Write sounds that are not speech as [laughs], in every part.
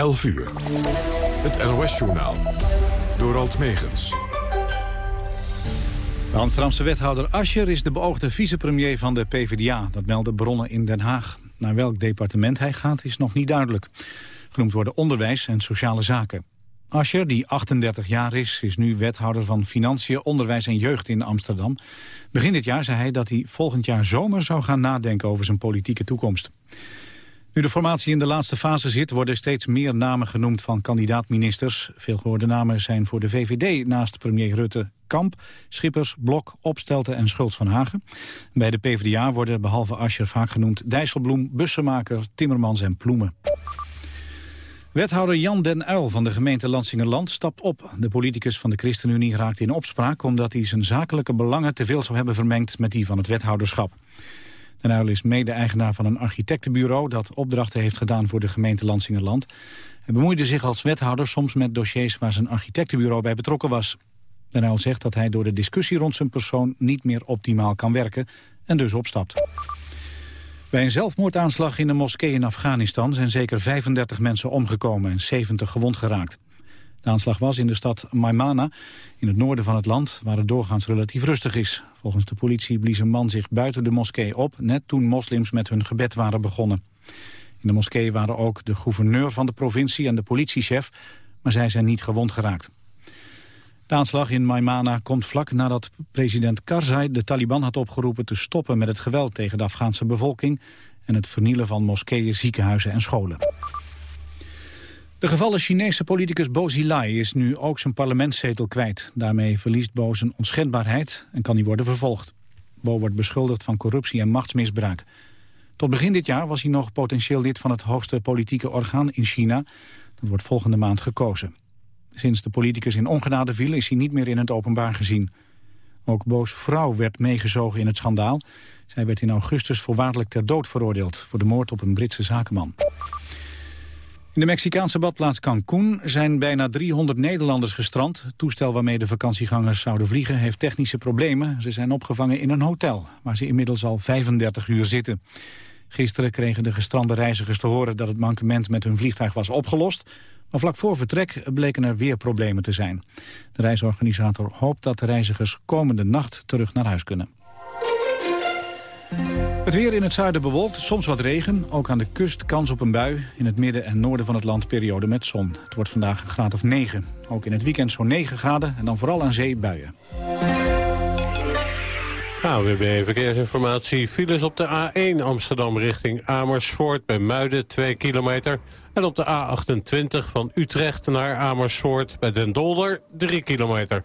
11 uur. Het NOS-journaal. Door Alt Megens. De Amsterdamse wethouder Ascher is de beoogde vicepremier van de PvdA. Dat melden bronnen in Den Haag. Naar welk departement hij gaat is nog niet duidelijk. Genoemd worden onderwijs en sociale zaken. Ascher, die 38 jaar is, is nu wethouder van Financiën, Onderwijs en Jeugd in Amsterdam. Begin dit jaar zei hij dat hij volgend jaar zomer zou gaan nadenken over zijn politieke toekomst. Nu de formatie in de laatste fase zit, worden steeds meer namen genoemd van kandidaat-ministers. Veel gehoorde namen zijn voor de VVD naast premier Rutte Kamp, Schippers, Blok, Opstelten en Schultz van Hagen. Bij de PvdA worden behalve Ascher vaak genoemd Dijsselbloem, Bussemaker, Timmermans en Ploemen. Wethouder Jan den Uil van de gemeente Lansingerland stapt op. De politicus van de ChristenUnie raakt in opspraak... omdat hij zijn zakelijke belangen te veel zou hebben vermengd met die van het wethouderschap. Den Uil is mede-eigenaar van een architectenbureau... dat opdrachten heeft gedaan voor de gemeente Lansingerland. Hij bemoeide zich als wethouder soms met dossiers... waar zijn architectenbureau bij betrokken was. Den Uil zegt dat hij door de discussie rond zijn persoon... niet meer optimaal kan werken en dus opstapt. Bij een zelfmoordaanslag in een moskee in Afghanistan... zijn zeker 35 mensen omgekomen en 70 gewond geraakt. De aanslag was in de stad Maimana, in het noorden van het land... waar het doorgaans relatief rustig is. Volgens de politie blies een man zich buiten de moskee op... net toen moslims met hun gebed waren begonnen. In de moskee waren ook de gouverneur van de provincie en de politiechef... maar zij zijn niet gewond geraakt. De aanslag in Maimana komt vlak nadat president Karzai de Taliban had opgeroepen te stoppen met het geweld tegen de Afghaanse bevolking en het vernielen van moskeeën, ziekenhuizen en scholen. De gevallen Chinese politicus Bo Xilai is nu ook zijn parlementszetel kwijt. Daarmee verliest Bo zijn onschendbaarheid en kan hij worden vervolgd. Bo wordt beschuldigd van corruptie en machtsmisbruik. Tot begin dit jaar was hij nog potentieel lid van het hoogste politieke orgaan in China. Dat wordt volgende maand gekozen. Sinds de politicus in ongenade viel is hij niet meer in het openbaar gezien. Ook Boos vrouw werd meegezogen in het schandaal. Zij werd in augustus voorwaardelijk ter dood veroordeeld... voor de moord op een Britse zakenman. In de Mexicaanse badplaats Cancún zijn bijna 300 Nederlanders gestrand. Het toestel waarmee de vakantiegangers zouden vliegen heeft technische problemen. Ze zijn opgevangen in een hotel, waar ze inmiddels al 35 uur zitten. Gisteren kregen de gestrande reizigers te horen dat het mankement met hun vliegtuig was opgelost. Maar vlak voor vertrek bleken er weer problemen te zijn. De reisorganisator hoopt dat de reizigers komende nacht terug naar huis kunnen. Het weer in het zuiden bewolkt, soms wat regen. Ook aan de kust kans op een bui. In het midden en noorden van het land periode met zon. Het wordt vandaag een graad of 9. Ook in het weekend zo'n 9 graden en dan vooral aan zee buien. AWB Verkeersinformatie. Files op de A1 Amsterdam richting Amersfoort bij Muiden 2 kilometer. En op de A28 van Utrecht naar Amersfoort bij Den Dolder 3 kilometer.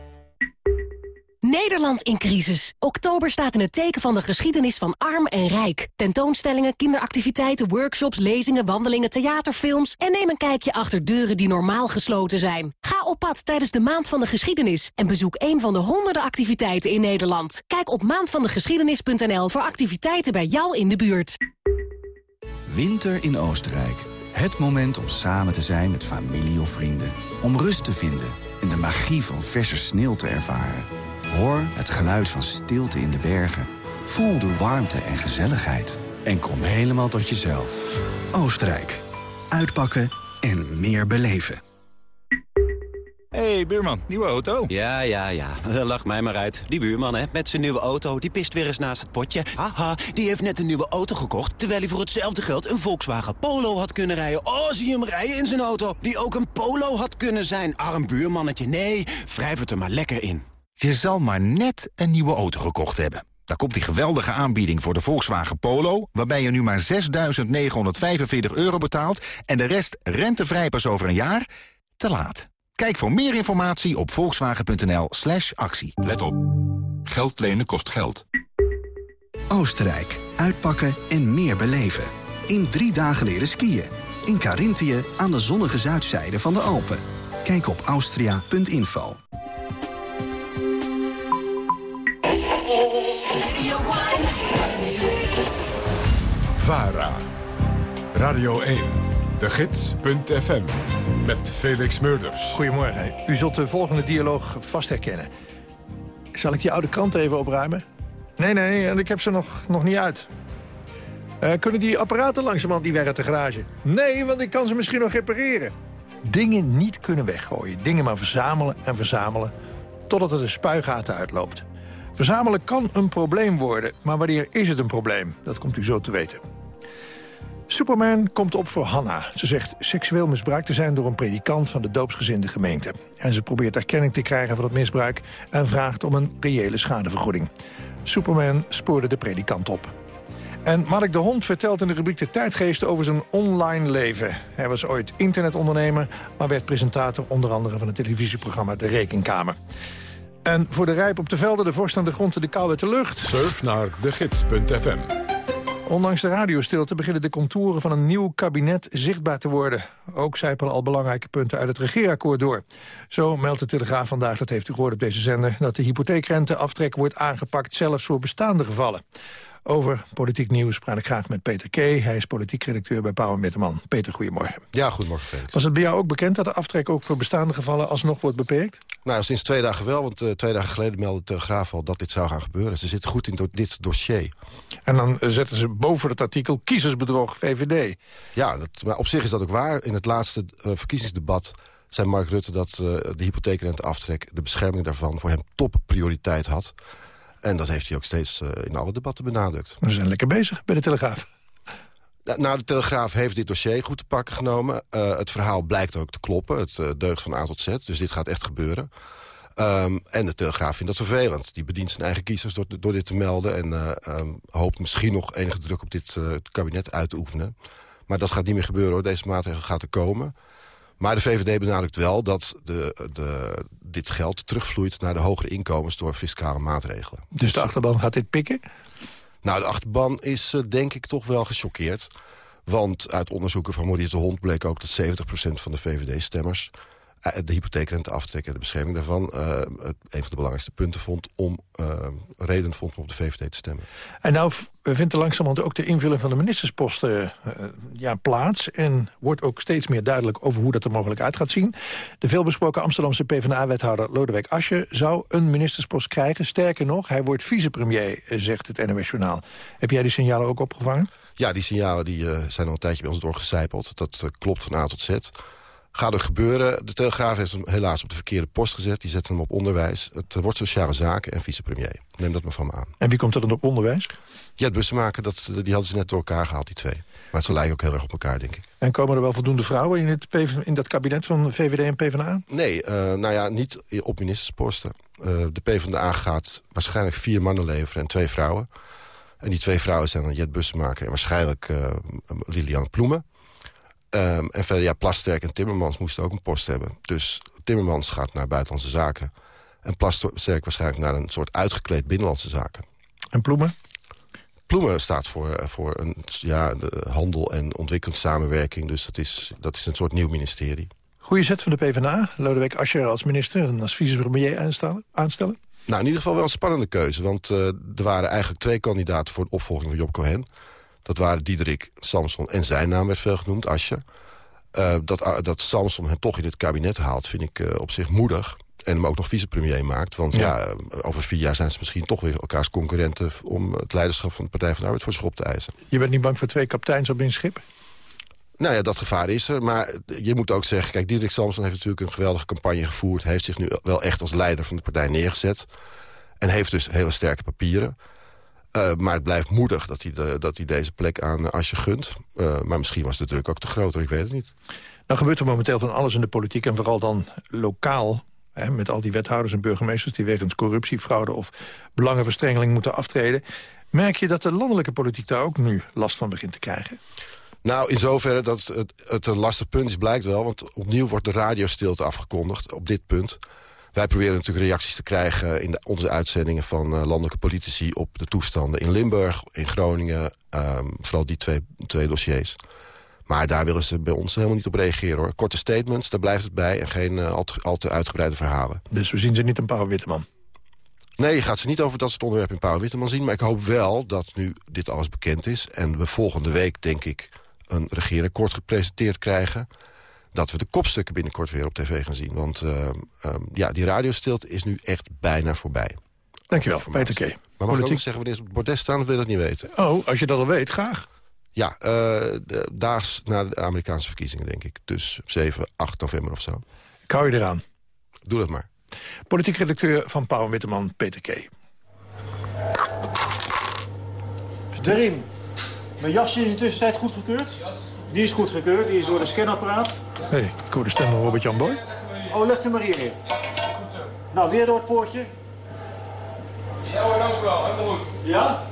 Nederland in crisis. Oktober staat in het teken van de geschiedenis van arm en rijk. Tentoonstellingen, kinderactiviteiten, workshops, lezingen, wandelingen, theaterfilms... en neem een kijkje achter deuren die normaal gesloten zijn. Ga op pad tijdens de Maand van de Geschiedenis... en bezoek een van de honderden activiteiten in Nederland. Kijk op maandvandegeschiedenis.nl voor activiteiten bij jou in de buurt. Winter in Oostenrijk. Het moment om samen te zijn met familie of vrienden. Om rust te vinden en de magie van verse sneeuw te ervaren. Hoor het geluid van stilte in de bergen. Voel de warmte en gezelligheid. En kom helemaal tot jezelf. Oostenrijk. Uitpakken en meer beleven. hey, buurman, nieuwe auto? Ja, ja, ja. Lach mij maar uit. Die buurman, hè, met zijn nieuwe auto, die pist weer eens naast het potje. Haha, die heeft net een nieuwe auto gekocht... terwijl hij voor hetzelfde geld een Volkswagen Polo had kunnen rijden. Oh, zie hem rijden in zijn auto. Die ook een Polo had kunnen zijn. Arm buurmannetje, nee, wrijf het er maar lekker in. Je zal maar net een nieuwe auto gekocht hebben. Daar komt die geweldige aanbieding voor de Volkswagen Polo... waarbij je nu maar 6.945 euro betaalt... en de rest rentevrij pas over een jaar? Te laat. Kijk voor meer informatie op volkswagen.nl slash actie. Let op. Geld lenen kost geld. Oostenrijk. Uitpakken en meer beleven. In drie dagen leren skiën. In Carinthië aan de zonnige zuidzijde van de Alpen. Kijk op austria.info. VARA. Radio 1. De Gids.fm. Met Felix Murders. Goedemorgen. U zult de volgende dialoog vast herkennen. Zal ik die oude krant even opruimen? Nee, nee, ik heb ze nog, nog niet uit. Eh, kunnen die apparaten langzamerhand niet weg uit de garage? Nee, want ik kan ze misschien nog repareren. Dingen niet kunnen weggooien. Dingen maar verzamelen en verzamelen... totdat het de spuigaten uitloopt. Verzamelen kan een probleem worden, maar wanneer is het een probleem? Dat komt u zo te weten. Superman komt op voor Hanna. Ze zegt seksueel misbruikt te zijn door een predikant van de doopsgezinde gemeente. En ze probeert erkenning te krijgen van het misbruik... en vraagt om een reële schadevergoeding. Superman spoorde de predikant op. En Mark de Hond vertelt in de rubriek De Tijdgeest over zijn online leven. Hij was ooit internetondernemer, maar werd presentator onder andere van het televisieprogramma De Rekenkamer. En voor de rijp op de velden, de vorst aan de grond en de kou uit de lucht. Surf naar degids.fm. Ondanks de radiostilte beginnen de contouren van een nieuw kabinet zichtbaar te worden. Ook zijpelen al belangrijke punten uit het regeerakkoord door. Zo meldt de Telegraaf vandaag, dat heeft u gehoord op deze zender... dat de hypotheekrenteaftrek wordt aangepakt, zelfs voor bestaande gevallen. Over politiek nieuws praat ik graag met Peter Kee. Hij is politiek redacteur bij Pauw en Witteman. Peter, goedemorgen. Ja, goedemorgen Felix. Was het bij jou ook bekend dat de aftrek ook voor bestaande gevallen alsnog wordt beperkt? Nou, sinds twee dagen wel, want uh, twee dagen geleden meldde de Telegraaf al dat dit zou gaan gebeuren. Ze zitten goed in do dit dossier. En dan zetten ze boven het artikel kiezersbedrog VVD. Ja, dat, maar op zich is dat ook waar. In het laatste uh, verkiezingsdebat zei Mark Rutte dat uh, de hypotheekrenteaftrek... de bescherming daarvan voor hem topprioriteit had. En dat heeft hij ook steeds uh, in alle debatten benadrukt. We zijn lekker bezig bij de Telegraaf. Nou, de Telegraaf heeft dit dossier goed te pakken genomen. Uh, het verhaal blijkt ook te kloppen. Het uh, deugt van A tot Z, dus dit gaat echt gebeuren. Um, en de Telegraaf vindt dat vervelend. Die bedient zijn eigen kiezers door, door dit te melden... en uh, um, hoopt misschien nog enige druk op dit kabinet uit te oefenen. Maar dat gaat niet meer gebeuren, hoor. Deze maatregel gaat er komen. Maar de VVD benadrukt wel dat de, de, dit geld terugvloeit... naar de hogere inkomens door fiscale maatregelen. Dus de achterban gaat dit pikken? Nou, de achterban is uh, denk ik toch wel gechoqueerd. Want uit onderzoeken van Maurice de Hond bleek ook dat 70% van de VVD-stemmers... Uh, de hypotheekrente aftrekken, de bescherming daarvan... Uh, een van de belangrijkste punten vond om reden vond om op de VVD te stemmen. En nou vindt er langzamerhand ook de invulling van de ministersposten ja, plaats... en wordt ook steeds meer duidelijk over hoe dat er mogelijk uit gaat zien. De veelbesproken Amsterdamse PvdA-wethouder Lodewijk Asscher... zou een ministerspost krijgen. Sterker nog, hij wordt vicepremier, zegt het NOS-journaal. Heb jij die signalen ook opgevangen? Ja, die signalen die, uh, zijn al een tijdje bij ons doorgecijpeld. Dat uh, klopt van A tot Z. Gaat ook gebeuren. De Telegraaf heeft hem helaas op de verkeerde post gezet. Die zetten hem op onderwijs. Het uh, wordt sociale zaken en vicepremier. Neem dat maar van me aan. En wie komt er dan op onderwijs? Ja, het bussenmaken, dat, die hadden ze net door elkaar gehaald, die twee. Maar ze lijken ook heel erg op elkaar, denk ik. En komen er wel voldoende vrouwen in, het PV, in dat kabinet van VVD en PvdA? Nee, nou ja, niet op ministersposten. de PvdA gaat waarschijnlijk vier mannen leveren en twee vrouwen. En die twee vrouwen zijn dan Jet Bussemaker en waarschijnlijk uh, Lilian Ploemen. Um, en verder, ja, Plasterk en Timmermans moesten ook een post hebben. Dus Timmermans gaat naar Buitenlandse Zaken. En Plasterk waarschijnlijk naar een soort uitgekleed Binnenlandse Zaken. En Ploemen? Ploemen staat voor, voor een, ja, de handel en ontwikkelingssamenwerking. Dus dat is, dat is een soort nieuw ministerie. Goeie zet van de PvdA. Lodewijk Asscher als minister en als vicepremier aanstellen? aanstellen? Nou, in ieder geval wel een spannende keuze. Want uh, er waren eigenlijk twee kandidaten voor de opvolging van Job Cohen. Dat waren Diederik Samson en zijn naam werd veel genoemd, Asje. Uh, dat, uh, dat Samson hem toch in het kabinet haalt, vind ik uh, op zich moedig. En hem ook nog vicepremier maakt. Want ja. ja. over vier jaar zijn ze misschien toch weer elkaars concurrenten... om het leiderschap van de Partij van de Arbeid voor zich op te eisen. Je bent niet bang voor twee kapiteins op een schip? Nou ja, dat gevaar is er. Maar je moet ook zeggen... Kijk, Diederik Samson heeft natuurlijk een geweldige campagne gevoerd. Heeft zich nu wel echt als leider van de partij neergezet. En heeft dus hele sterke papieren. Uh, maar het blijft moedig dat hij, de, dat hij deze plek aan Asje gunt. Uh, maar misschien was de druk ook te groot, ik weet het niet. Nou gebeurt er momenteel van alles in de politiek... en vooral dan lokaal, hè, met al die wethouders en burgemeesters... die wegens corruptie, fraude of belangenverstrengeling moeten aftreden. Merk je dat de landelijke politiek daar ook nu last van begint te krijgen? Nou, in zoverre dat het, het een lastig punt is, blijkt wel. Want opnieuw wordt de radiostilte afgekondigd op dit punt. Wij proberen natuurlijk reacties te krijgen in de, onze uitzendingen van uh, landelijke politici... op de toestanden in Limburg, in Groningen, um, vooral die twee, twee dossiers. Maar daar willen ze bij ons helemaal niet op reageren. hoor. Korte statements, daar blijft het bij en geen uh, al, te, al, te, uitgebreide verhalen. Dus we zien ze niet een Pauw Witteman? Nee, je gaat ze niet over dat soort onderwerp in Pauw Witteman zien. Maar ik hoop wel dat nu dit alles bekend is... en we volgende week, denk ik, een regeerakkoord gepresenteerd krijgen dat we de kopstukken binnenkort weer op tv gaan zien. Want uh, um, ja, die radiostilte is nu echt bijna voorbij. Dankjewel, Peter K. Maar mag Politiek... ik ook zeggen wanneer ze op het bordes staan, of wil je dat niet weten? Oh, als je dat al weet, graag. Ja, uh, daags na de Amerikaanse verkiezingen, denk ik. Dus 7, 8 november of zo. Ik hou je eraan. Doe dat maar. Politiek redacteur van Pauw Witteman, Peter K. Dream, mijn jasje is in de tussentijd goedgekeurd? Die is goedgekeurd, die is door de scanapparaat. Hé, hey, ik hoor de stem van Robert-Jan Boy. Oh, leg hem maar hier neer. Nou, weer door het poortje. Ja hoor, dank u wel. Helemaal goed. Ja?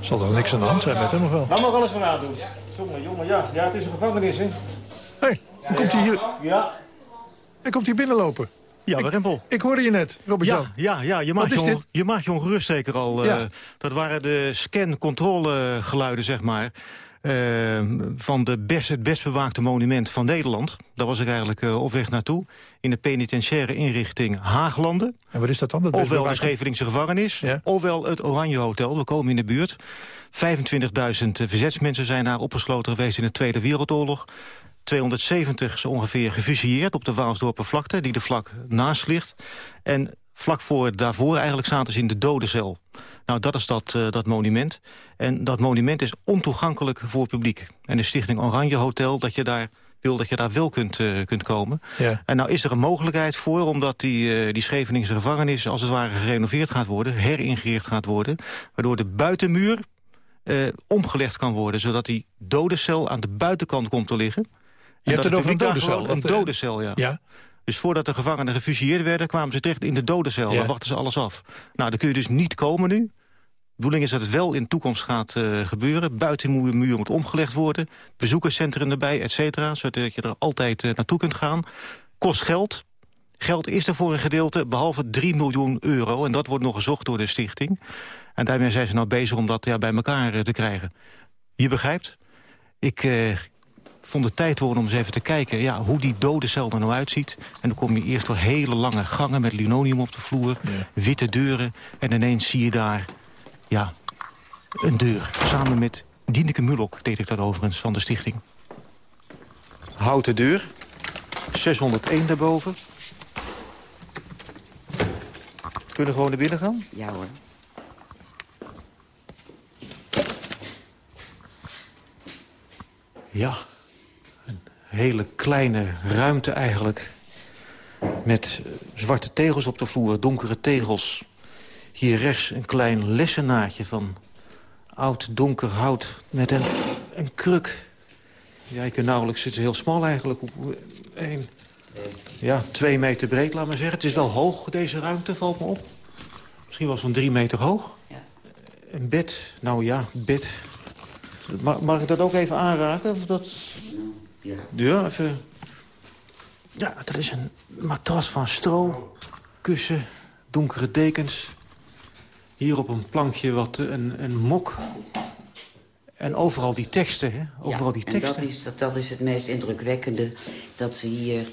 Zal er niks aan de hand zijn met hem of wel? Nou mag alles van doen. Jongen, jongen, ja. Ja, het is een gevangenis, hè. Hé, hey, hoe komt hij hier? Ja. Hij komt hier binnenlopen. Ja, Rempel. Ik, ik hoorde je net, Robert-Jan. Ja, ja, ja, je maakt je, je, maakt je ongerust zeker al. Ja. Uh, dat waren de scan-controle geluiden, zeg maar. Uh, van de best, het best bewaakte monument van Nederland. Daar was ik eigenlijk uh, op weg naartoe. In de penitentiaire inrichting Haaglanden. En wat is dat dan? Dat ofwel de Scheveningse gevangenis, ja. ofwel het Oranje Hotel. We komen in de buurt. 25.000 verzetsmensen zijn daar opgesloten geweest in de Tweede Wereldoorlog. 270 zo ongeveer gefusilleerd op de Waalsdorper vlakte... die de vlak naast ligt. En vlak voor daarvoor eigenlijk zaten ze in de dodencel. Nou, dat is dat, uh, dat monument. En dat monument is ontoegankelijk voor het publiek. En de stichting Oranje Hotel, dat je daar wil dat je daar wel kunt, uh, kunt komen. Ja. En nou is er een mogelijkheid voor, omdat die, uh, die Scheveningse gevangenis... als het ware gerenoveerd gaat worden, heringericht gaat worden... waardoor de buitenmuur omgelegd kan worden... zodat die dodencel aan de buitenkant komt te liggen. Je hebt het over een dodencel? Een dodencel, ja. ja. Dus voordat de gevangenen gefusilleerd werden... kwamen ze terecht in de dodencel. Ja. Dan wachten ze alles af. Nou, dan kun je dus niet komen nu. De bedoeling is dat het wel in de toekomst gaat uh, gebeuren. Buitenmuur moet omgelegd worden. Bezoekerscentrum erbij, et cetera. Zodat je er altijd uh, naartoe kunt gaan. Kost geld. Geld is er voor een gedeelte, behalve 3 miljoen euro. En dat wordt nog gezocht door de stichting. En daarmee zijn ze nou bezig om dat ja, bij elkaar uh, te krijgen. Je begrijpt? Ik vond de tijd worden om eens even te kijken ja, hoe die dode cel er nou uitziet. En dan kom je eerst door hele lange gangen met linoleum op de vloer. Ja. Witte deuren. En ineens zie je daar ja, een deur. Samen met Dieneke Mulok deed ik dat overigens van de stichting. Houten deur. 601 daarboven. Kunnen we gewoon naar binnen gaan? Ja hoor. Ja, hele kleine ruimte eigenlijk. Met zwarte tegels op de vloer, donkere tegels. Hier rechts een klein lessenaartje van oud donker hout met een, een kruk. Ja, je kunt nauwelijks zitten, heel smal eigenlijk. Een, ja, twee meter breed, laat maar zeggen. Het is wel hoog, deze ruimte, valt me op. Misschien wel zo'n drie meter hoog. Een bed, nou ja, bed. Mag, mag ik dat ook even aanraken? Of dat... Ja. Ja, even... Ja, dat is een matras van stro, kussen, donkere dekens. Hier op een plankje wat een, een mok. En overal die teksten, hè? Overal ja, die teksten. En dat is, dat, dat is het meest indrukwekkende. Dat ze hier,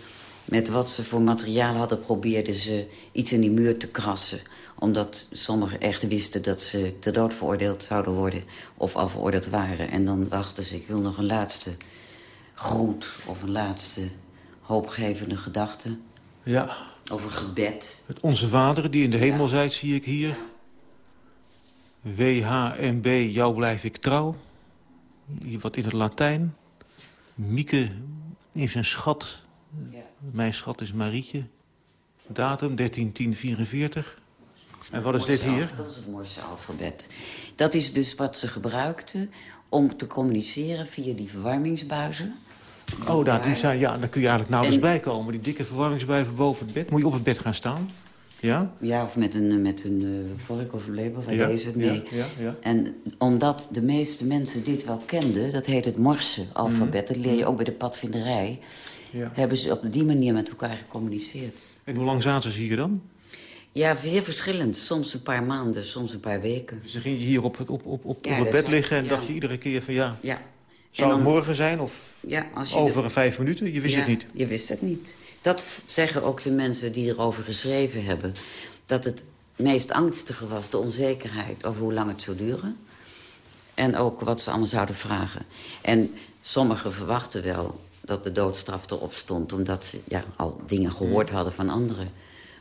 met wat ze voor materiaal hadden... probeerden ze iets in die muur te krassen. Omdat sommigen echt wisten dat ze ter dood veroordeeld zouden worden... of al veroordeeld waren. En dan dachten ze, ik wil nog een laatste groet... of een laatste hoopgevende gedachte. Ja. Een gebed. Het Onze Vader, die in de hemel ja. zijt, zie ik hier. WHMB, jou blijf ik trouw. Hier wat in het Latijn. Mieke is een schat. Ja. Mijn schat is Marietje. Datum 131044. En wat is dit hier? Dat is het Morse alfabet. Dat is dus wat ze gebruikten om te communiceren via die verwarmingsbuizen. Oh, daar, die zijn, ja, daar kun je eigenlijk nauwelijks en... bij komen. Die dikke verwarmingsbuizen boven het bed. Moet je op het bed gaan staan? Ja? Ja, of met een, met een uh, vork of een lepel, van ja, deze. Nee. Ja, ja, ja. En omdat de meeste mensen dit wel kenden... dat heet het Morse-alfabet, mm. dat leer je ook bij de padvinderij... Ja. hebben ze op die manier met elkaar gecommuniceerd. En hoe lang zaten ze hier dan? Ja, zeer verschillend. Soms een paar maanden, soms een paar weken. Dus dan ging je hier op het, op, op, op, op het bed is- liggen en dacht je iedere keer van ja... Zou het morgen zijn of Ja, als je over de- een vijf minuten? Je wist Ja, het niet. je wist het niet. Dat zeggen ook de mensen die erover geschreven hebben. Dat het meest angstige was de onzekerheid over hoe lang het zou duren. En ook wat ze allemaal zouden vragen. En sommigen verwachten wel dat de doodstraf erop stond... omdat ze ja, al dingen gehoord Hmm. hadden van anderen.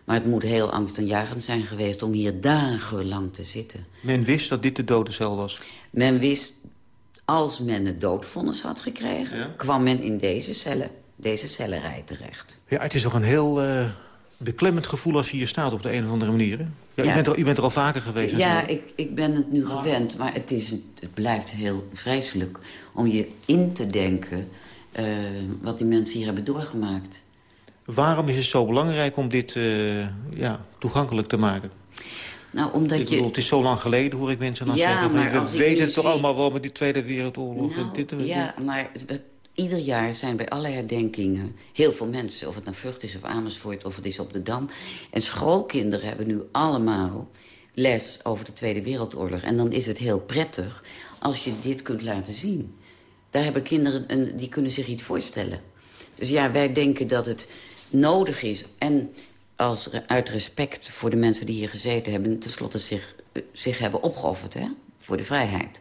Maar het moet heel angstaanjagend zijn geweest om hier dagenlang te zitten. Men wist dat dit de dodencel was. Men wist, als men het doodvonnis had gekregen... kwam men in deze cellen, deze cellenrij terecht. Ja, het is toch een heel eh, beklemmend gevoel als je hier staat op de een of andere manier. Hè? Ja, U, Ja. bent er, u bent er al vaker geweest Ja, ik, ik ben het nu gewend, maar het, is, het blijft heel vreselijk... om je in te denken eh, wat die mensen hier hebben doorgemaakt. Waarom is het zo belangrijk om dit eh, ja, toegankelijk te maken? Nou, omdat ik je... het is zo lang geleden, hoor ik mensen dan Ja, zeggen. Van, maar als we weten het toch zie- allemaal wel met die Tweede Wereldoorlog. en dit en Nou, ja, maar het- ieder jaar zijn bij alle herdenkingen heel veel mensen... of het nou Vught is of Amersfoort of het is op de Dam. En schoolkinderen hebben nu allemaal les over de Tweede Wereldoorlog. En dan is het heel prettig als je dit kunt laten zien. Daar hebben kinderen, een, die kunnen zich iets voorstellen. Dus ja, wij denken dat het nodig is... en als, uit respect voor de mensen die hier gezeten hebben... tenslotte zich, eh, zich hebben opgeofferd hè, voor de vrijheid.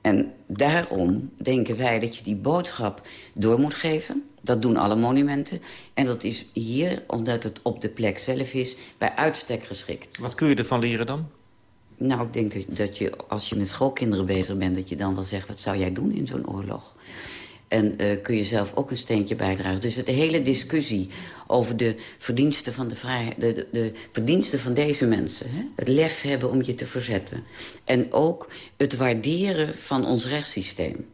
En daarom denken wij dat je die boodschap door moet geven. Dat doen alle monumenten. En dat is hier, omdat het op de plek zelf is, bij uitstek geschikt. Wat kun je ervan leren dan? Nou, ik denk dat je, als je met schoolkinderen bezig bent... dat je dan wel zegt, wat zou jij doen in zo'n oorlog? En eh, kun je zelf ook een steentje bijdragen. Dus de hele discussie over de verdiensten van de vrijheid... de, de, de verdiensten van deze mensen. Hè? Het lef hebben om je te verzetten. En ook het waarderen van ons rechtssysteem.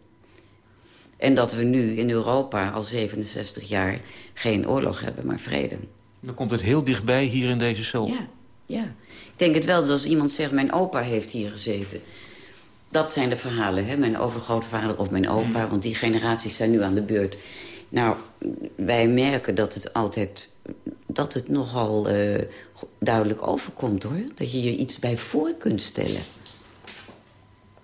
En dat we nu in Europa al 67 jaar geen oorlog hebben, maar vrede. Dan komt het heel dichtbij hier in deze cel. Ja, ja. Ik denk het wel dat als iemand zegt, mijn opa heeft hier gezeten. Dat zijn de verhalen, hè? mijn overgrootvader of mijn opa. Want die generaties zijn nu aan de beurt. Nou, wij merken dat het altijd... dat het nogal eh, duidelijk overkomt, hoor. Dat je je iets bij voor kunt stellen.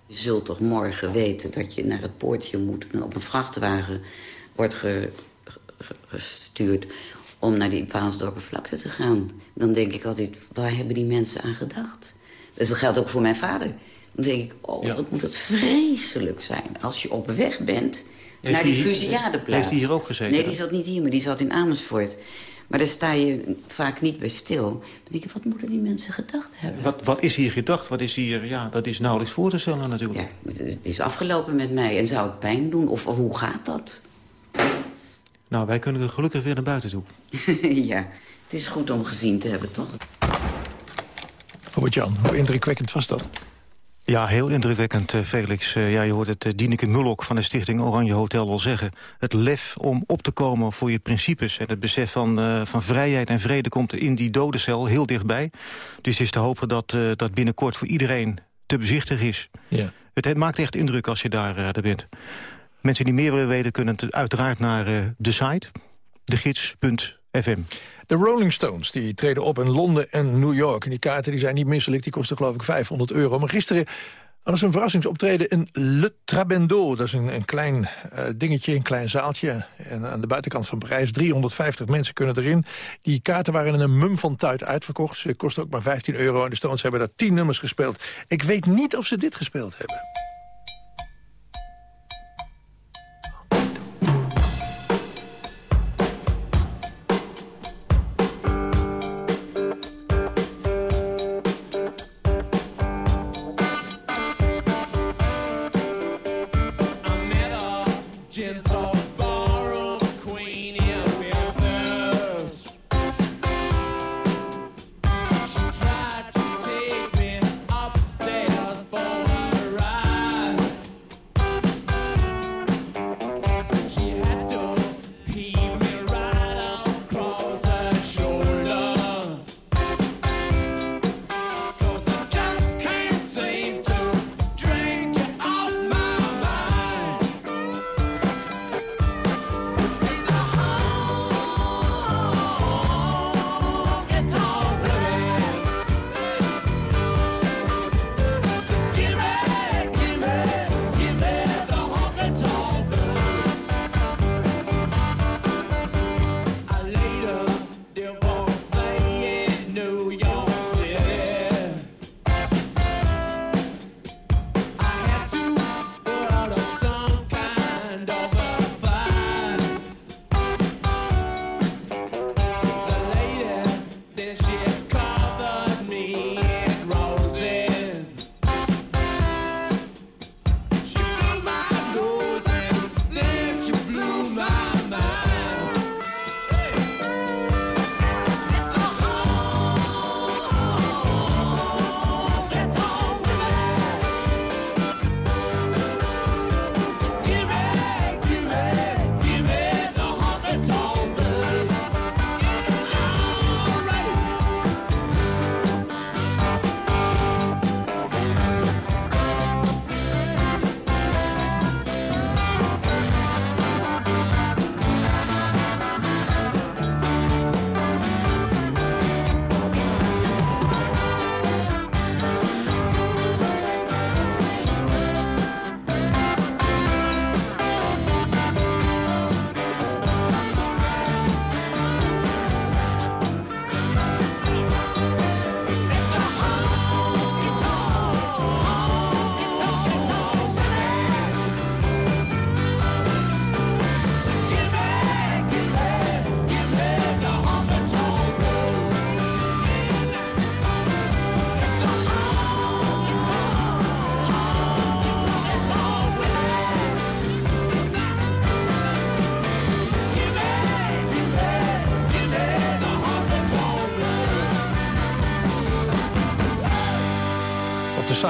Je zult toch morgen weten dat je naar het poortje moet... en op een vrachtwagen wordt ge- ge- gestuurd om naar die Vaasdorper vlakte te gaan. Dan denk ik altijd, waar hebben die mensen aan gedacht? Dus dat geldt ook voor mijn vader. Dan denk ik, oh, wat moet dat vreselijk zijn... als je op weg bent Heeft naar die fusillade-plaats. heeft hij hier ook gezeten Nee, die zat niet hier, maar die zat in Amersfoort. Maar daar sta je vaak niet bij stil. Dan denk ik, wat moeten die mensen gedacht hebben? Wat, wat is hier gedacht? Wat is hier, ja, dat is nauwelijks voor te stellen natuurlijk. Het is- het is afgelopen met mij en zou het pijn doen? Of, of hoe gaat dat? Nou, wij kunnen gelukkig weer naar buiten toe. [laughs] ja, het is goed om gezien te hebben, toch? Robert-Jan, hoe indrukwekkend was dat? Ja, heel indrukwekkend, eh, Felix. Eh, ja, je hoort het uh, Dieneke Mulok van de stichting Oranje Hotel wel zeggen. Het lef om op te komen voor je principes. En het besef van, eh, van vrijheid en vrede komt in die dodencel heel dichtbij. Dus het is te hopen dat eh, dat binnenkort voor iedereen te bezichtigen is. Ja. Het, het maakt echt indruk als je daar, eh, daar bent. Mensen die meer willen weten kunnen uiteraard naar eh, de site, degids.fm. De Rolling Stones die treden op in Londen en New York. En die kaarten die zijn niet misselijk, die kosten geloof ik 500 euro. Maar gisteren hadden ze een verrassingsoptreden in Le Trabendo. Dat is een, een klein eh, dingetje, een klein zaaltje. En aan de buitenkant van Parijs, 350 mensen kunnen erin. Die kaarten waren in een mum van tuit uitverkocht. Ze kosten ook maar 15 euro en de Stones hebben daar 10 nummers gespeeld. Ik weet niet of ze dit gespeeld hebben.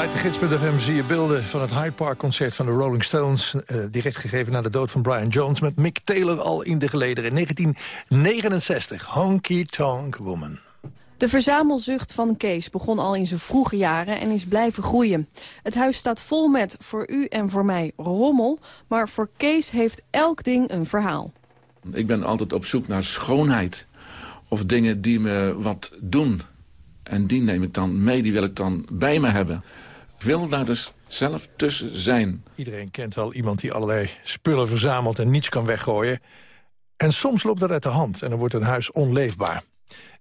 Site de gids.fm zie je beelden van het Hyde Park concert van de Rolling Stones. Uh, direct gegeven na de dood van Brian Jones met Mick Taylor al in de gelederen. In 1969, Honky Tonk Woman. De verzamelzucht van Kees begon al in zijn vroege jaren en is blijven groeien. Het huis staat vol met, voor u en voor mij, rommel. Maar voor Kees heeft elk ding een verhaal. Ik ben altijd op zoek naar schoonheid. Of dingen die me wat doen. En die neem ik dan mee, die wil ik dan bij me hebben. Ik wil daar dus zelf tussen zijn. Iedereen kent wel iemand die allerlei spullen verzamelt en niets kan weggooien. En soms loopt dat uit de hand en dan wordt een huis onleefbaar.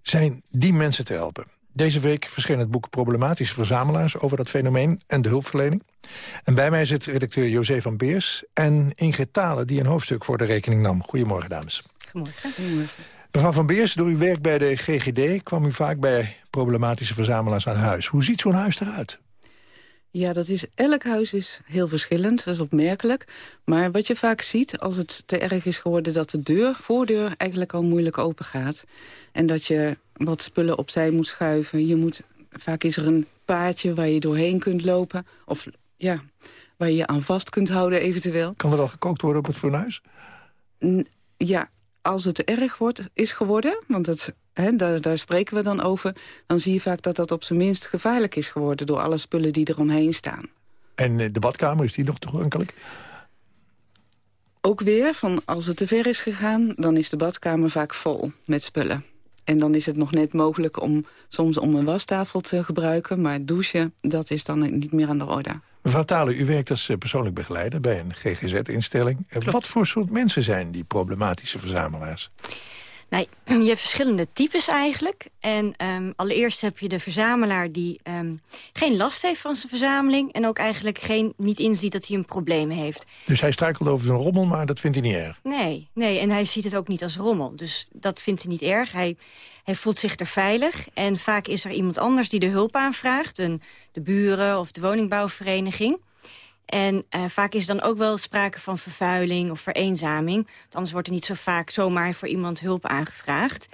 Zijn die mensen te helpen? Deze week verscheen het boek Problematische Verzamelaars... over dat fenomeen en de hulpverlening. En bij mij zit redacteur José van Beers en Ingrid Talen... die een hoofdstuk voor de rekening nam. Goedemorgen, dames. Goedemorgen. Goedemorgen. Mevrouw van Beers, door uw werk bij de GGD... kwam u vaak bij problematische verzamelaars aan huis. Hoe ziet zo'n huis eruit? Ja, dat is, elk huis is heel verschillend, dat is opmerkelijk. Maar wat je vaak ziet, als het te erg is geworden... dat de deur, voordeur eigenlijk al moeilijk open gaat... en dat je wat spullen opzij moet schuiven. Je moet, vaak is er een paadje waar je doorheen kunt lopen. Of ja, waar je je aan vast kunt houden eventueel. Kan er al gekookt worden op het fornuis? ja, als het te erg wordt, is geworden... want het daar, daar, spreken we dan over... dan zie je vaak dat dat op zijn minst gevaarlijk is geworden... door alle spullen die eromheen staan. En eh, de badkamer, is die nog toegankelijk? Ook weer, van als het te ver is gegaan... dan is de badkamer vaak vol met spullen. En dan is het nog net mogelijk om soms om een wastafel te gebruiken... maar douchen, dat is dan niet meer aan de orde. Mevrouw Thaler, u werkt als eh, persoonlijk begeleider bij een GGZ-instelling. Eh, wat voor soort mensen zijn die problematische verzamelaars? Nou, [clears throat] je hebt verschillende types eigenlijk. En um, allereerst heb je de verzamelaar die um, geen last heeft van zijn verzameling... en ook eigenlijk geen, niet inziet dat hij een probleem heeft. Dus hij struikelt over zijn rommel, maar dat vindt hij niet erg? Nee, nee, en hij ziet het ook niet als rommel. Dus dat vindt hij niet erg. Hij, hij voelt zich er veilig. En vaak is er iemand anders die de hulp aanvraagt. Een, de buren of de woningbouwvereniging. En uh, vaak is dan ook wel sprake van vervuiling of vereenzaming. Anders wordt er niet zo vaak zomaar voor iemand hulp aangevraagd.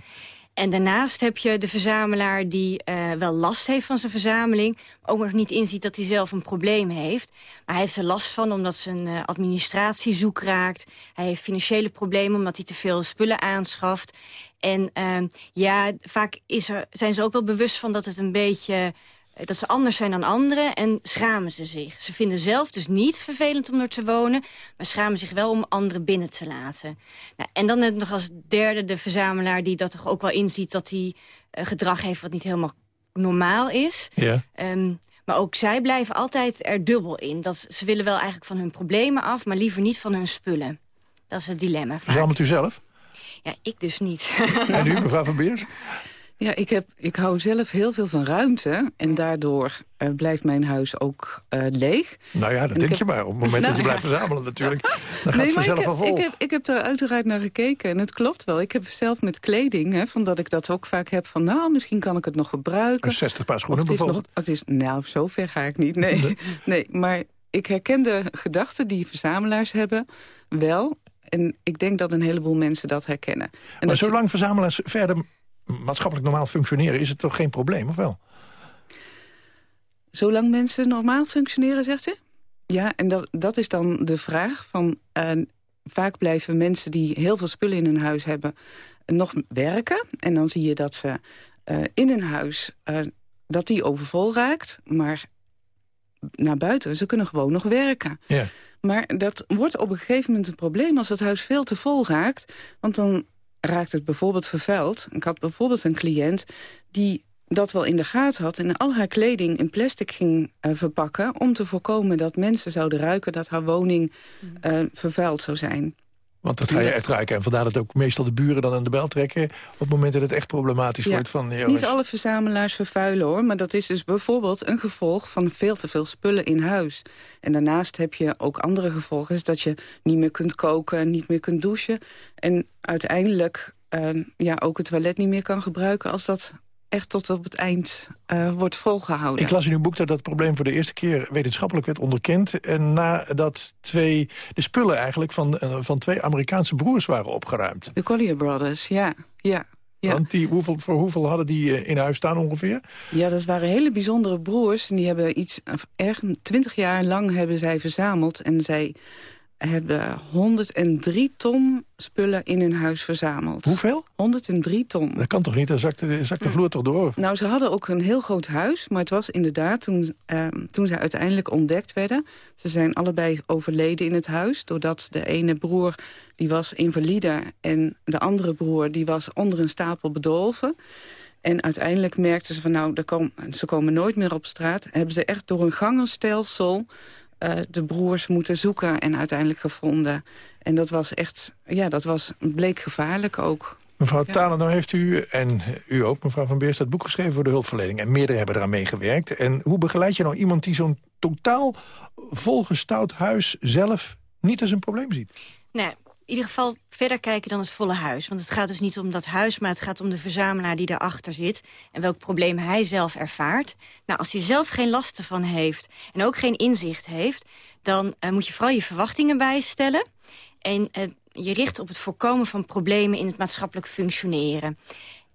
En daarnaast heb je de verzamelaar die uh, wel last heeft van zijn verzameling... ook nog niet inziet dat hij zelf een probleem heeft. Maar hij heeft er last van omdat zijn uh, administratie zoek raakt. Hij heeft financiële problemen omdat hij te veel spullen aanschaft. En uh, ja, vaak is er, zijn ze ook wel bewust van dat het een beetje dat ze anders zijn dan anderen en schamen ze zich. Ze vinden zelf dus niet vervelend om er te wonen... maar schamen zich wel om anderen binnen te laten. Nou, en dan net nog als derde de verzamelaar die dat toch ook wel inziet... dat hij uh, gedrag heeft wat niet helemaal normaal is. Ja. Um, maar ook zij blijven altijd er dubbel in. Dat ze willen wel eigenlijk van hun problemen af... maar liever niet van hun spullen. Dat is het dilemma. Verzamelt u zelf? Ja, ik dus niet. En u, [laughs] mevrouw van Beers? Ja, ik, heb, ik hou zelf heel veel van ruimte. En daardoor uh, blijft mijn huis ook uh, leeg. Nou ja, dat denk je maar. Op het moment nou, dat je blijft verzamelen natuurlijk. Dan gaat nee, het vanzelf al vol. Ik heb, ik heb er uiteraard naar gekeken. En het klopt wel. Ik heb zelf met kleding, hè, van dat ik dat ook vaak heb van... nou, misschien kan ik het nog gebruiken. Een 60 paar schoenen het bijvoorbeeld? Nog, het is, nou, zover ga ik niet. Nee, [laughs] nee maar ik herken de gedachten die verzamelaars hebben wel. En ik denk dat een heleboel mensen dat herkennen. En maar zolang verzamelaars verder maatschappelijk normaal functioneren... is het toch geen probleem, of wel? Zolang mensen normaal functioneren, zegt u? Ja, en dat, dat is dan de vraag van... Uh, vaak blijven mensen die heel veel spullen in hun huis hebben... nog werken. En dan zie je dat ze uh, in hun huis... Uh, dat die overvol raakt, maar naar buiten. Ze kunnen gewoon nog werken. Ja. Maar dat wordt op een gegeven moment een probleem als het huis veel te vol raakt. Want dan raakt het bijvoorbeeld vervuild. Ik had bijvoorbeeld een cliënt die dat wel in de gaten had... en al haar kleding in plastic ging uh, verpakken... om te voorkomen dat mensen zouden ruiken dat haar woning uh, vervuild zou zijn. Want dat ga je echt ruiken. En vandaar dat ook meestal de buren dan aan de bel trekken... op het moment dat het echt problematisch wordt. Van, niet alle verzamelaars vervuilen hoor. Maar dat is dus bijvoorbeeld een gevolg van veel te veel spullen in huis. En daarnaast heb je ook andere gevolgen. Dus dat je niet meer kunt koken, niet meer kunt douchen. En uiteindelijk uh, ja, ook het toilet niet meer kan gebruiken... als dat echt tot op het eind uh, wordt volgehouden. Ik las in uw boek dat dat probleem voor de eerste keer wetenschappelijk werd onderkend. En nadat twee, de spullen eigenlijk van, uh, van twee Amerikaanse broers waren opgeruimd. De Collier Brothers, ja. ja. Want die, hoeveel, voor hoeveel hadden die eh, in huis staan ongeveer? Ja, dat waren hele bijzondere broers. En die hebben iets, erg, twintig jaar lang hebben zij verzameld. En zij hebben 103 ton spullen in hun huis verzameld. Hoeveel? 103 ton. Dat kan toch niet? Dan zakt de, zakt de vloer toch door? Nou, ze hadden ook een heel groot huis. Maar het was inderdaad, toen, uh, toen ze uiteindelijk ontdekt werden... ze zijn allebei overleden in het huis... doordat de ene broer die was invalide... en de andere broer die was onder een stapel bedolven... En uiteindelijk merkten ze van nou, ze komen nooit meer op straat. Hebben ze echt door een gangenstelsel uh, de broers moeten zoeken en uiteindelijk gevonden. En dat was echt, ja, dat was, bleek gevaarlijk ook. Mevrouw ja. Thaler, nou heeft u, en u ook, mevrouw Van Beers... dat boek geschreven voor de hulpverlening. En meerdere hebben eraan meegewerkt. En hoe begeleid je nou iemand die zo'n totaal volgestouwd huis... zelf niet als een probleem ziet? In ieder geval verder kijken dan het volle huis. Want het gaat dus niet om dat huis, maar het gaat om de verzamelaar die daarachter zit... en welk probleem hij zelf ervaart. Nou, als hij zelf geen last ervan heeft en ook geen inzicht heeft... dan uh, moet je vooral je verwachtingen bijstellen... en uh, je richt op het voorkomen van problemen in het maatschappelijk functioneren.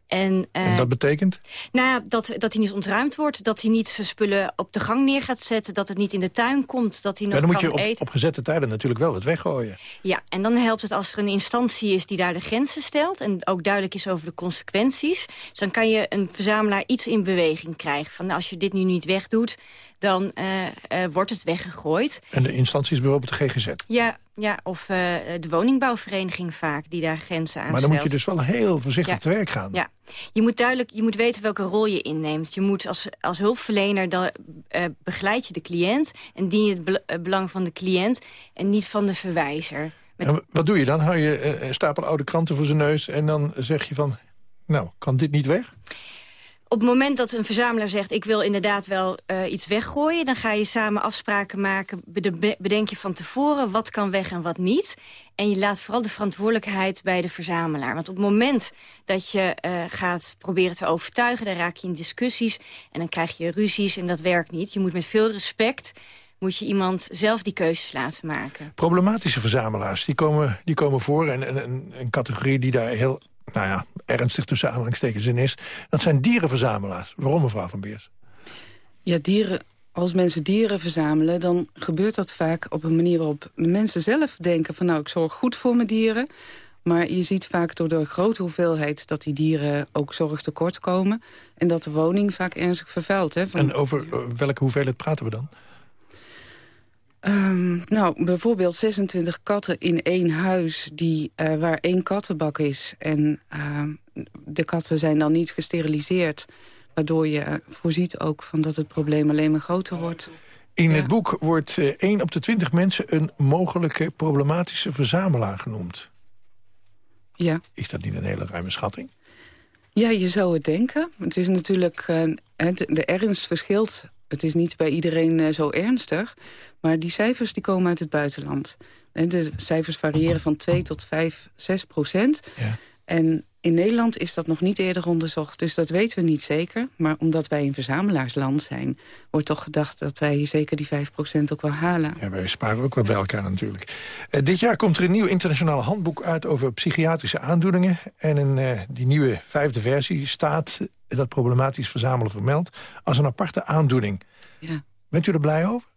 En, uh, en, dat betekent? Nou, dat, dat hij niet ontruimd wordt. Dat hij niet zijn spullen op de gang neer gaat zetten. Dat het niet in de tuin komt. Dat hij nog ja, dan moet je op, eten. op gezette tijden natuurlijk wel wat weggooien. Ja, en dan helpt het als er een instantie is die daar de grenzen stelt. En ook duidelijk is over de consequenties. Dus dan kan je een verzamelaar iets in beweging krijgen. Van als je dit nu niet wegdoet, dan uh, uh, wordt het weggegooid. En de instantie is bijvoorbeeld de GGZ? Ja, ja of uh, de woningbouwvereniging vaak, die daar grenzen aan Maar dan moet je dus wel heel voorzichtig ja. te werk gaan. Ja, je moet duidelijk, je moet weten welke rol je inneemt. Je moet als, als hulpverlener, dan begeleid je de cliënt... en dien je het be belang van de cliënt en niet van de verwijzer. Met... En wat doe je dan? Hou je een stapel oude kranten voor zijn neus... en dan zeg je van, nou, kan dit niet weg? Op het moment dat een verzamelaar zegt... ik wil inderdaad wel uh, iets weggooien... dan ga je samen afspraken maken. Bedenk je van tevoren wat kan weg en wat niet. En je laat vooral de verantwoordelijkheid bij de verzamelaar. Want op het moment dat je uh, gaat proberen te overtuigen... dan raak je in discussies en dan krijg je ruzies en dat werkt niet. Je moet met veel respect moet je iemand zelf die keuzes laten maken. Problematische verzamelaars, die komen, die komen voor. En een categorie die daar heel nou ja, ernstig tussen aanhalingstekens in is. Dat zijn dierenverzamelaars. Waarom, mevrouw Van Beers? Ja, dieren, als mensen dieren verzamelen... dan gebeurt dat vaak op een manier waarop mensen zelf denken... van nou, ik zorg goed voor mijn dieren... Maar je ziet vaak door de grote hoeveelheid dat die dieren ook zorgtekort komen. En dat de woning vaak ernstig vervuilt. Hè, van... En over welke hoeveelheid praten we dan? Um, nou, bijvoorbeeld 26 katten in één huis die, uh, waar één kattenbak is. En uh, de katten zijn dan niet gesteriliseerd. Waardoor je voorziet ook van dat het probleem alleen maar groter wordt. In ja. het boek wordt uh, 1 op de 20 mensen een mogelijke problematische verzamelaar genoemd. Ja. Is dat niet een hele ruime schatting? Ja, je zou het denken. Het is natuurlijk, de ernst verschilt het is niet bij iedereen uh, zo ernstig. Maar die cijfers die komen uit het buitenland. En de cijfers variëren van 2 tot 5, 6 procent. Ja. En in Nederland is dat nog niet eerder onderzocht. Dus dat weten we niet zeker. Maar omdat wij een verzamelaarsland zijn... wordt toch gedacht dat wij zeker die 5 procent ook wel halen. Ja, wij sparen ook wel bij elkaar natuurlijk. Uh, dit jaar komt er een nieuw internationaal handboek uit... over psychiatrische aandoeningen. En in uh, die nieuwe vijfde versie staat dat problematisch verzamelen vermeld... als een aparte aandoening. Ja. Bent u er blij over?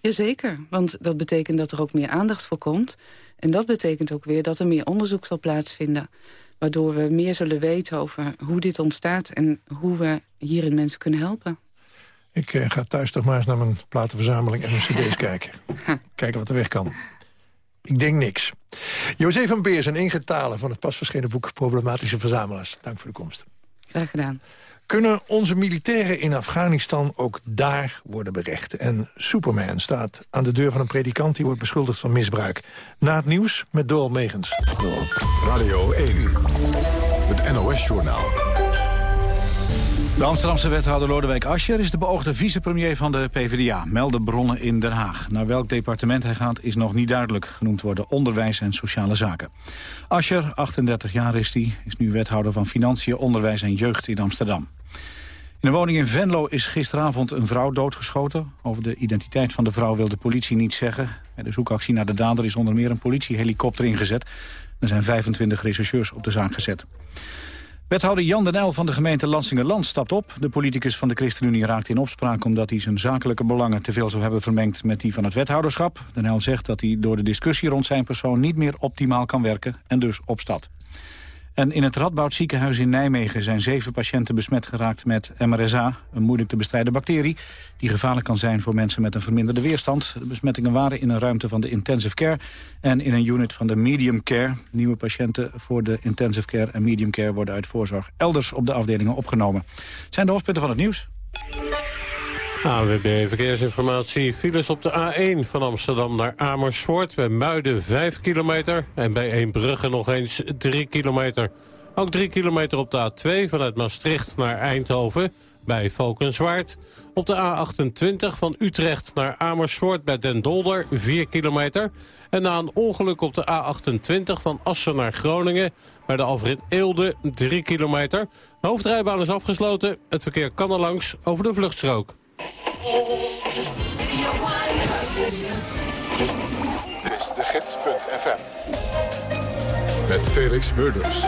Jazeker, want dat betekent dat er ook meer aandacht voor komt. En dat betekent ook weer dat er meer onderzoek zal plaatsvinden. Waardoor we meer zullen weten over hoe dit ontstaat... en hoe we hierin mensen kunnen helpen. Ik uh, ga thuis toch maar eens naar mijn platenverzameling en mijn [laughs] cd's kijken. [laughs] Kijken wat er weg kan. Ik denk niks. José van Beers en Inge Talen van het pas verschenen boek Problematische Verzamelaars. Dank voor de komst. Graag gedaan. Kunnen onze militairen in Afghanistan ook daar worden berecht? En Superman staat aan de deur van een predikant... die wordt beschuldigd van misbruik. Na het nieuws met Doral Megens. Radio 1, het NOS-journaal. De Amsterdamse wethouder Lodewijk Asscher is de beoogde vicepremier van de PvdA, melden bronnen in Den Haag. Naar welk departement hij gaat is nog niet duidelijk. Genoemd worden onderwijs en sociale zaken. Asscher, 38 jaar is hij, is nu wethouder van Financiën, Onderwijs en Jeugd in Amsterdam. In een woning in Venlo is gisteravond een vrouw doodgeschoten. Over de identiteit van de vrouw wil de politie niets zeggen. Bij de zoekactie naar de dader is onder meer een politiehelikopter ingezet. Er zijn 25 rechercheurs op de zaak gezet. Wethouder Jan den El van de gemeente Lansingerland stapt op. De politicus van de ChristenUnie raakt in opspraak... omdat hij zijn zakelijke belangen te veel zou hebben vermengd met die van het wethouderschap. Den El zegt dat hij door de discussie rond zijn persoon niet meer optimaal kan werken en dus opstapt. En in het Radboud ziekenhuis in Nijmegen zijn zeven patiënten besmet geraakt met MRSA, een moeilijk te bestrijden bacterie, die gevaarlijk kan zijn voor mensen met een verminderde weerstand. De besmettingen waren in een ruimte van de intensive care en in een unit van de medium care. Nieuwe patiënten voor de intensive care en medium care worden uit voorzorg elders op de afdelingen opgenomen. Zijn de hoofdpunten van het nieuws? AWB Verkeersinformatie. Files op de A1 van Amsterdam naar Amersfoort. Bij Muiden 5 kilometer. En bij Eembrugge nog eens 3 kilometer. Ook 3 kilometer op de A2 vanuit Maastricht naar Eindhoven. Bij Valkenswaard. Op de A28 van Utrecht naar Amersfoort bij Den Dolder 4 kilometer. En na een ongeluk op de A28 van Assen naar Groningen... bij de Alfred Eelde 3 kilometer. De hoofdrijbaan is afgesloten. Het verkeer kan er langs over de vluchtstrook. Dit is de gids.fm. Met Felix Murders.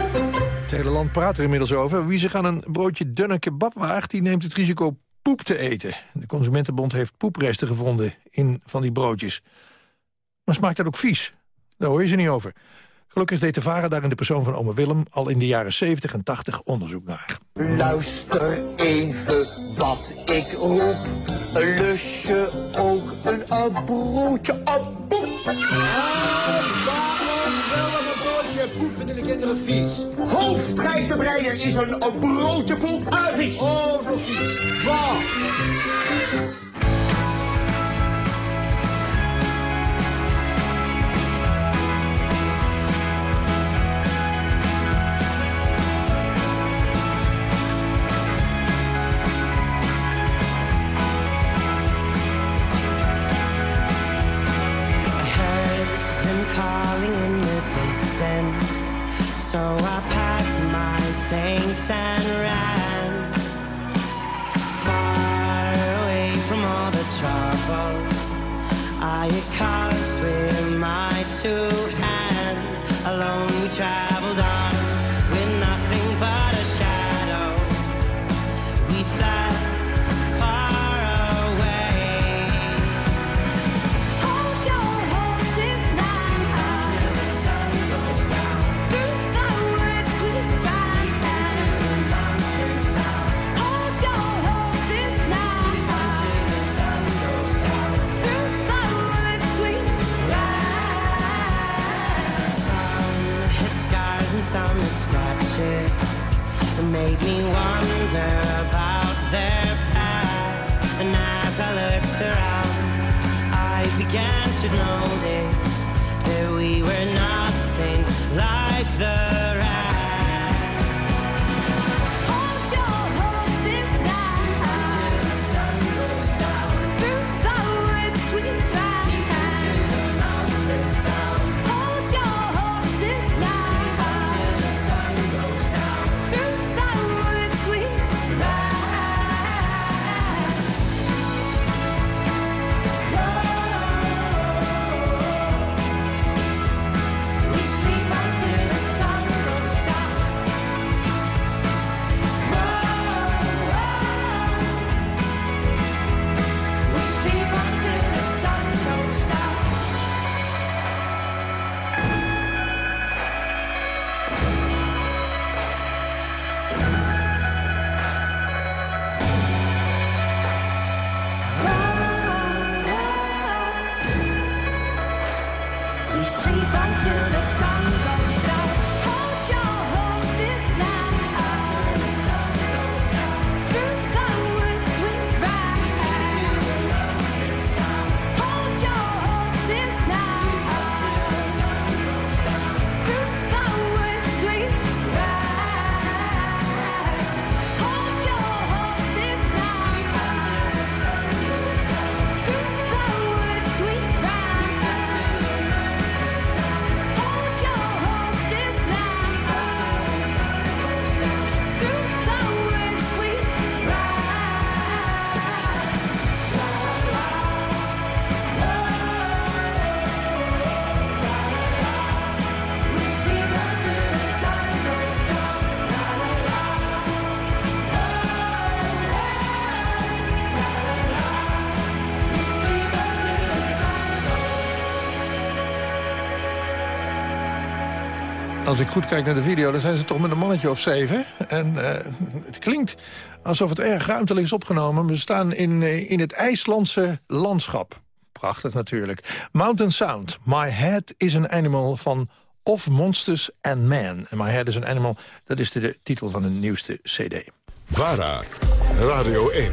Het hele land praat er inmiddels over. Wie zich aan een broodje dunne kebab waagt... die neemt het risico poep te eten. De Consumentenbond heeft poepresten gevonden in van die broodjes. Maar smaakt dat ook vies? Daar hoor je ze niet over. Gelukkig deed de varen daar in de persoon van ome Willem... al in de jaren 70 en 80 onderzoek naar. Luister even wat ik roep. Lus je ook een, broodje op poep? waarom wel een broodje poep vinden de kinderen vies? Hoofdgeitenbreier is een, een broodje poep. Ah, vies. Oh, zo vies. Waar? Als ik goed kijk naar de video, dan zijn ze toch met een mannetje of zeven. En eh, het klinkt alsof het erg ruimtelijk is opgenomen. We staan in, eh, in het IJslandse landschap. Prachtig natuurlijk. Mountain Sound. My Head is an Animal van Of Monsters and Man. En My Head is an Animal, dat is de, de titel van de nieuwste cd. VARA, Radio 1,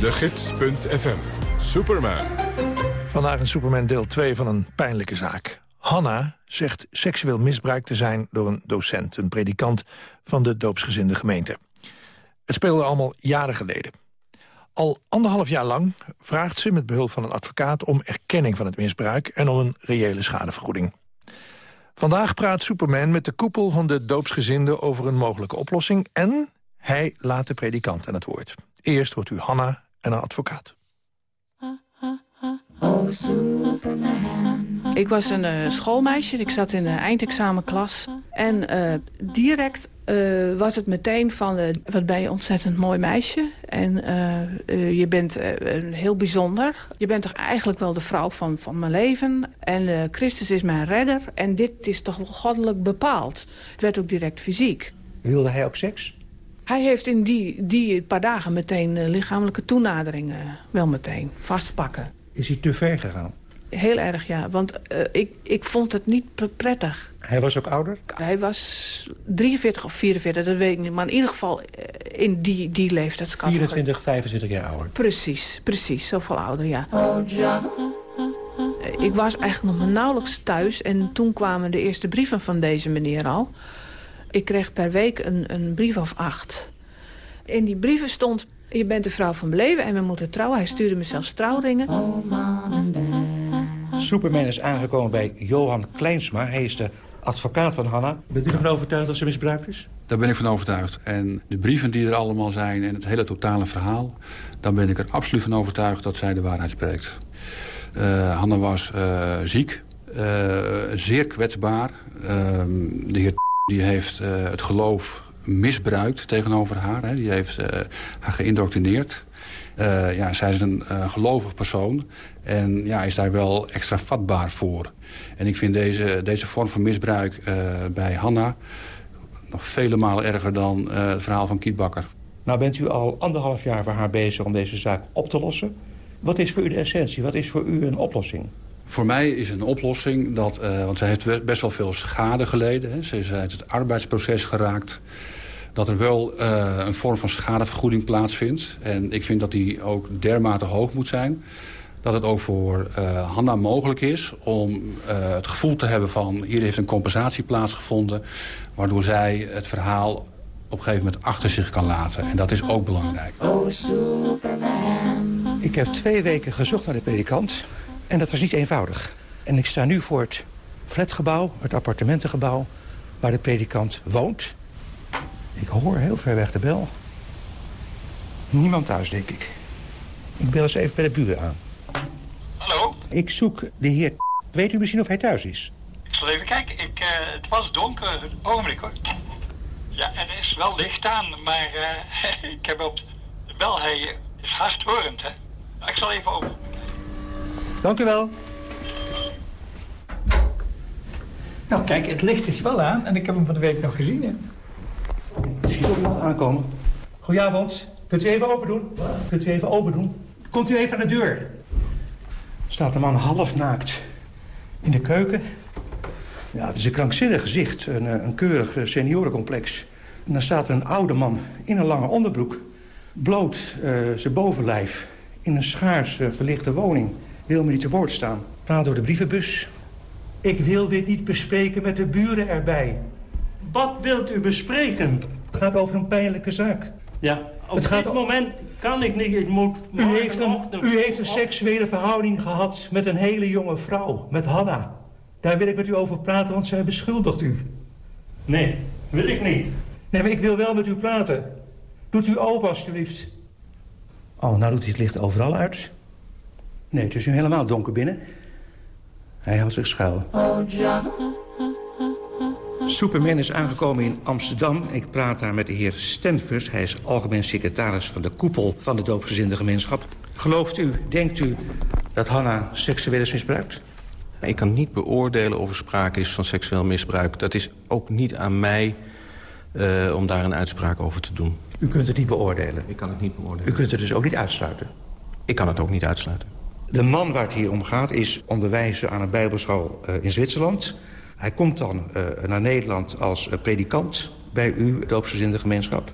de gids.fm, Superman. Vandaag een Superman deel 2 van een pijnlijke zaak. Hanna zegt seksueel misbruikt te zijn door een docent... een predikant van de doopsgezinde gemeente. Het speelde allemaal jaren geleden. Al anderhalf jaar lang vraagt ze met behulp van een advocaat... om erkenning van het misbruik en om een reële schadevergoeding. Vandaag praat Superman met de koepel van de doopsgezinden... over een mogelijke oplossing en hij laat de predikant aan het woord. Eerst hoort u Hanna en haar advocaat. Ik was een uh, schoolmeisje, ik zat in de eindexamenklas. En uh, direct uh, was het meteen van, wat ben je ontzettend mooi meisje. En je bent heel bijzonder. Je bent toch eigenlijk wel de vrouw van, van mijn leven. En Christus is mijn redder. En dit is toch wel goddelijk bepaald. Het werd ook direct fysiek. Wilde hij ook seks? Hij heeft in die, die paar dagen meteen lichamelijke toenaderingen wel meteen vastpakken. Is hij te ver gegaan? Heel erg, ja. Want uh, ik, ik vond het niet prettig. Hij was ook ouder? Hij was 43 of 44, dat weet ik niet. Maar in ieder geval eh, in die, die leeftijdscategorie. 24, 25 jaar ouder? Precies, precies. Zoveel ouder, ja. Ik was eigenlijk nog maar nauwelijks thuis. En toen kwamen de eerste brieven van deze meneer al. Ik kreeg per week een, een brief of acht. In die brieven stond je bent de vrouw van mijn leven en we moeten trouwen. Hij stuurde me zelfs trouwringen. Superman is aangekomen bij Johan Kleinsma. Hij is de advocaat van Hanna. Bent u ervan overtuigd dat ze misbruikt is? Daar ben ik van overtuigd. En de brieven die er allemaal zijn en het hele totale verhaal... dan ben ik er absoluut van overtuigd dat zij de waarheid spreekt. Uh, Hanna was uh, ziek, uh, zeer kwetsbaar. Ehm, de heer die heeft het geloof misbruikt tegenover haar. Hè. Die heeft uh, haar geïndoctrineerd. Uh, ja, zij is een uh, gelovig persoon en ja, is daar wel extra vatbaar voor. En ik vind deze, deze vorm van misbruik bij Hanna nog vele malen erger dan het verhaal van Kietbakker. Nou bent u al anderhalf jaar voor haar bezig om deze zaak op te lossen. Wat is voor u de essentie? Wat is voor u een oplossing? Voor mij is een oplossing dat, uh, want zij heeft best wel veel schade geleden. Hè. Ze is uit het arbeidsproces geraakt. Dat er wel uh, een vorm van schadevergoeding plaatsvindt. En ik vind dat die ook dermate hoog moet zijn. Dat het ook voor uh, Hanna mogelijk is om het gevoel te hebben van... hier heeft een compensatie plaatsgevonden. Waardoor zij het verhaal op een gegeven moment achter zich kan laten. En dat is ook belangrijk. Oh, Superman. Ik heb twee weken gezocht naar de predikant. En dat was niet eenvoudig. En ik sta nu voor het flatgebouw, het appartementengebouw... waar de predikant woont. Ik hoor heel ver weg de bel. Niemand thuis, denk ik. Ik bel eens even bij de buren aan. Hallo? Ik zoek de heer... Weet u misschien of hij thuis is? Ik zal even kijken. Ik, uh, het was donker. Ogenblik hoor. Ja, er is wel licht aan, maar uh, [laughs] ik heb op de bel. Hij is hardhorend, hè. Ik zal even open. Dank u wel. Nou, kijk, het licht is wel aan en ik heb hem van de week nog gezien, hè. Ik zie ook iemand aankomen. Goedenavond. Kunt u even open doen? Kunt u even open doen? Komt u even aan de deur. Staat een man half naakt in de keuken. Ja, het is een krankzinnig gezicht. Een, eh, een keurig eh, seniorencomplex. En dan staat er een oude man in een lange onderbroek. Bloot uh, zijn bovenlijf. In een schaars verlichte woning. Wil me niet te woord staan. Praat door de brievenbus. Ik wil dit niet bespreken met de buren erbij. Wat wilt u bespreken? Het gaat over een pijnlijke zaak. Ja, op het dit moment kan ik niet. Ik moet u heeft, een, u heeft een seksuele verhouding gehad met een hele jonge vrouw, met Hanna. Daar wil ik met u over praten, want zij beschuldigt u. Nee, wil ik niet. Nee, maar ik wil wel met u praten. Doet u open, alstublieft. Oh, nou doet hij het licht overal uit. Nee, het is nu helemaal donker binnen. Hij houdt zich schuil. Oh, John. Superman is aangekomen in Amsterdam. Ik praat daar met de heer Stenvers. Hij is algemeen secretaris van de koepel van de doopgezinde gemeenschap. Gelooft u, denkt u, dat Hanna seksueel is misbruikt? Ik kan niet beoordelen of er sprake is van seksueel misbruik. Dat is ook niet aan mij uh, om daar een uitspraak over te doen. U kunt het niet beoordelen? Ik kan het niet beoordelen. U kunt het dus ook niet uitsluiten? Ik kan het ook niet uitsluiten. De man waar het hier om gaat is onderwijzer aan een bijbelschool uh, in Zwitserland. Hij komt dan uh, naar Nederland als predikant bij u, doopsgezinde gemeenschap.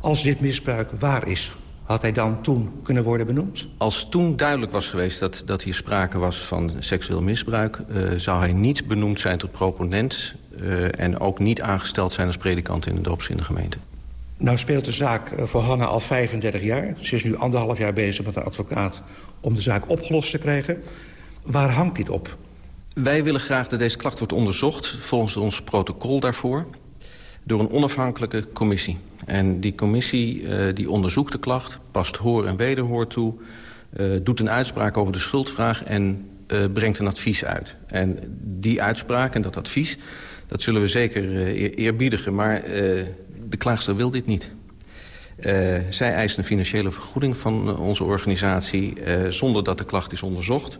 Als dit misbruik waar is, had hij dan toen kunnen worden benoemd? Als toen duidelijk was geweest dat, dat hier sprake was van seksueel misbruik... Uh, zou hij niet benoemd zijn tot proponent... Uh, en ook niet aangesteld zijn als predikant in de doopsgezinde gemeente. Nou speelt de zaak voor Hanna al 35 jaar. Ze is nu anderhalf jaar bezig met een advocaat om de zaak opgelost te krijgen. Waar hangt dit op? Wij willen graag dat deze klacht wordt onderzocht... volgens ons protocol daarvoor door een onafhankelijke commissie. En die commissie uh, die onderzoekt de klacht, past hoor en wederhoor toe... Uh, doet een uitspraak over de schuldvraag en uh, brengt een advies uit. En die uitspraak en dat advies, dat zullen we zeker eerbiedigen. Maar de klaagster wil dit niet. zij eist een financiële vergoeding van onze organisatie... zonder dat de klacht is onderzocht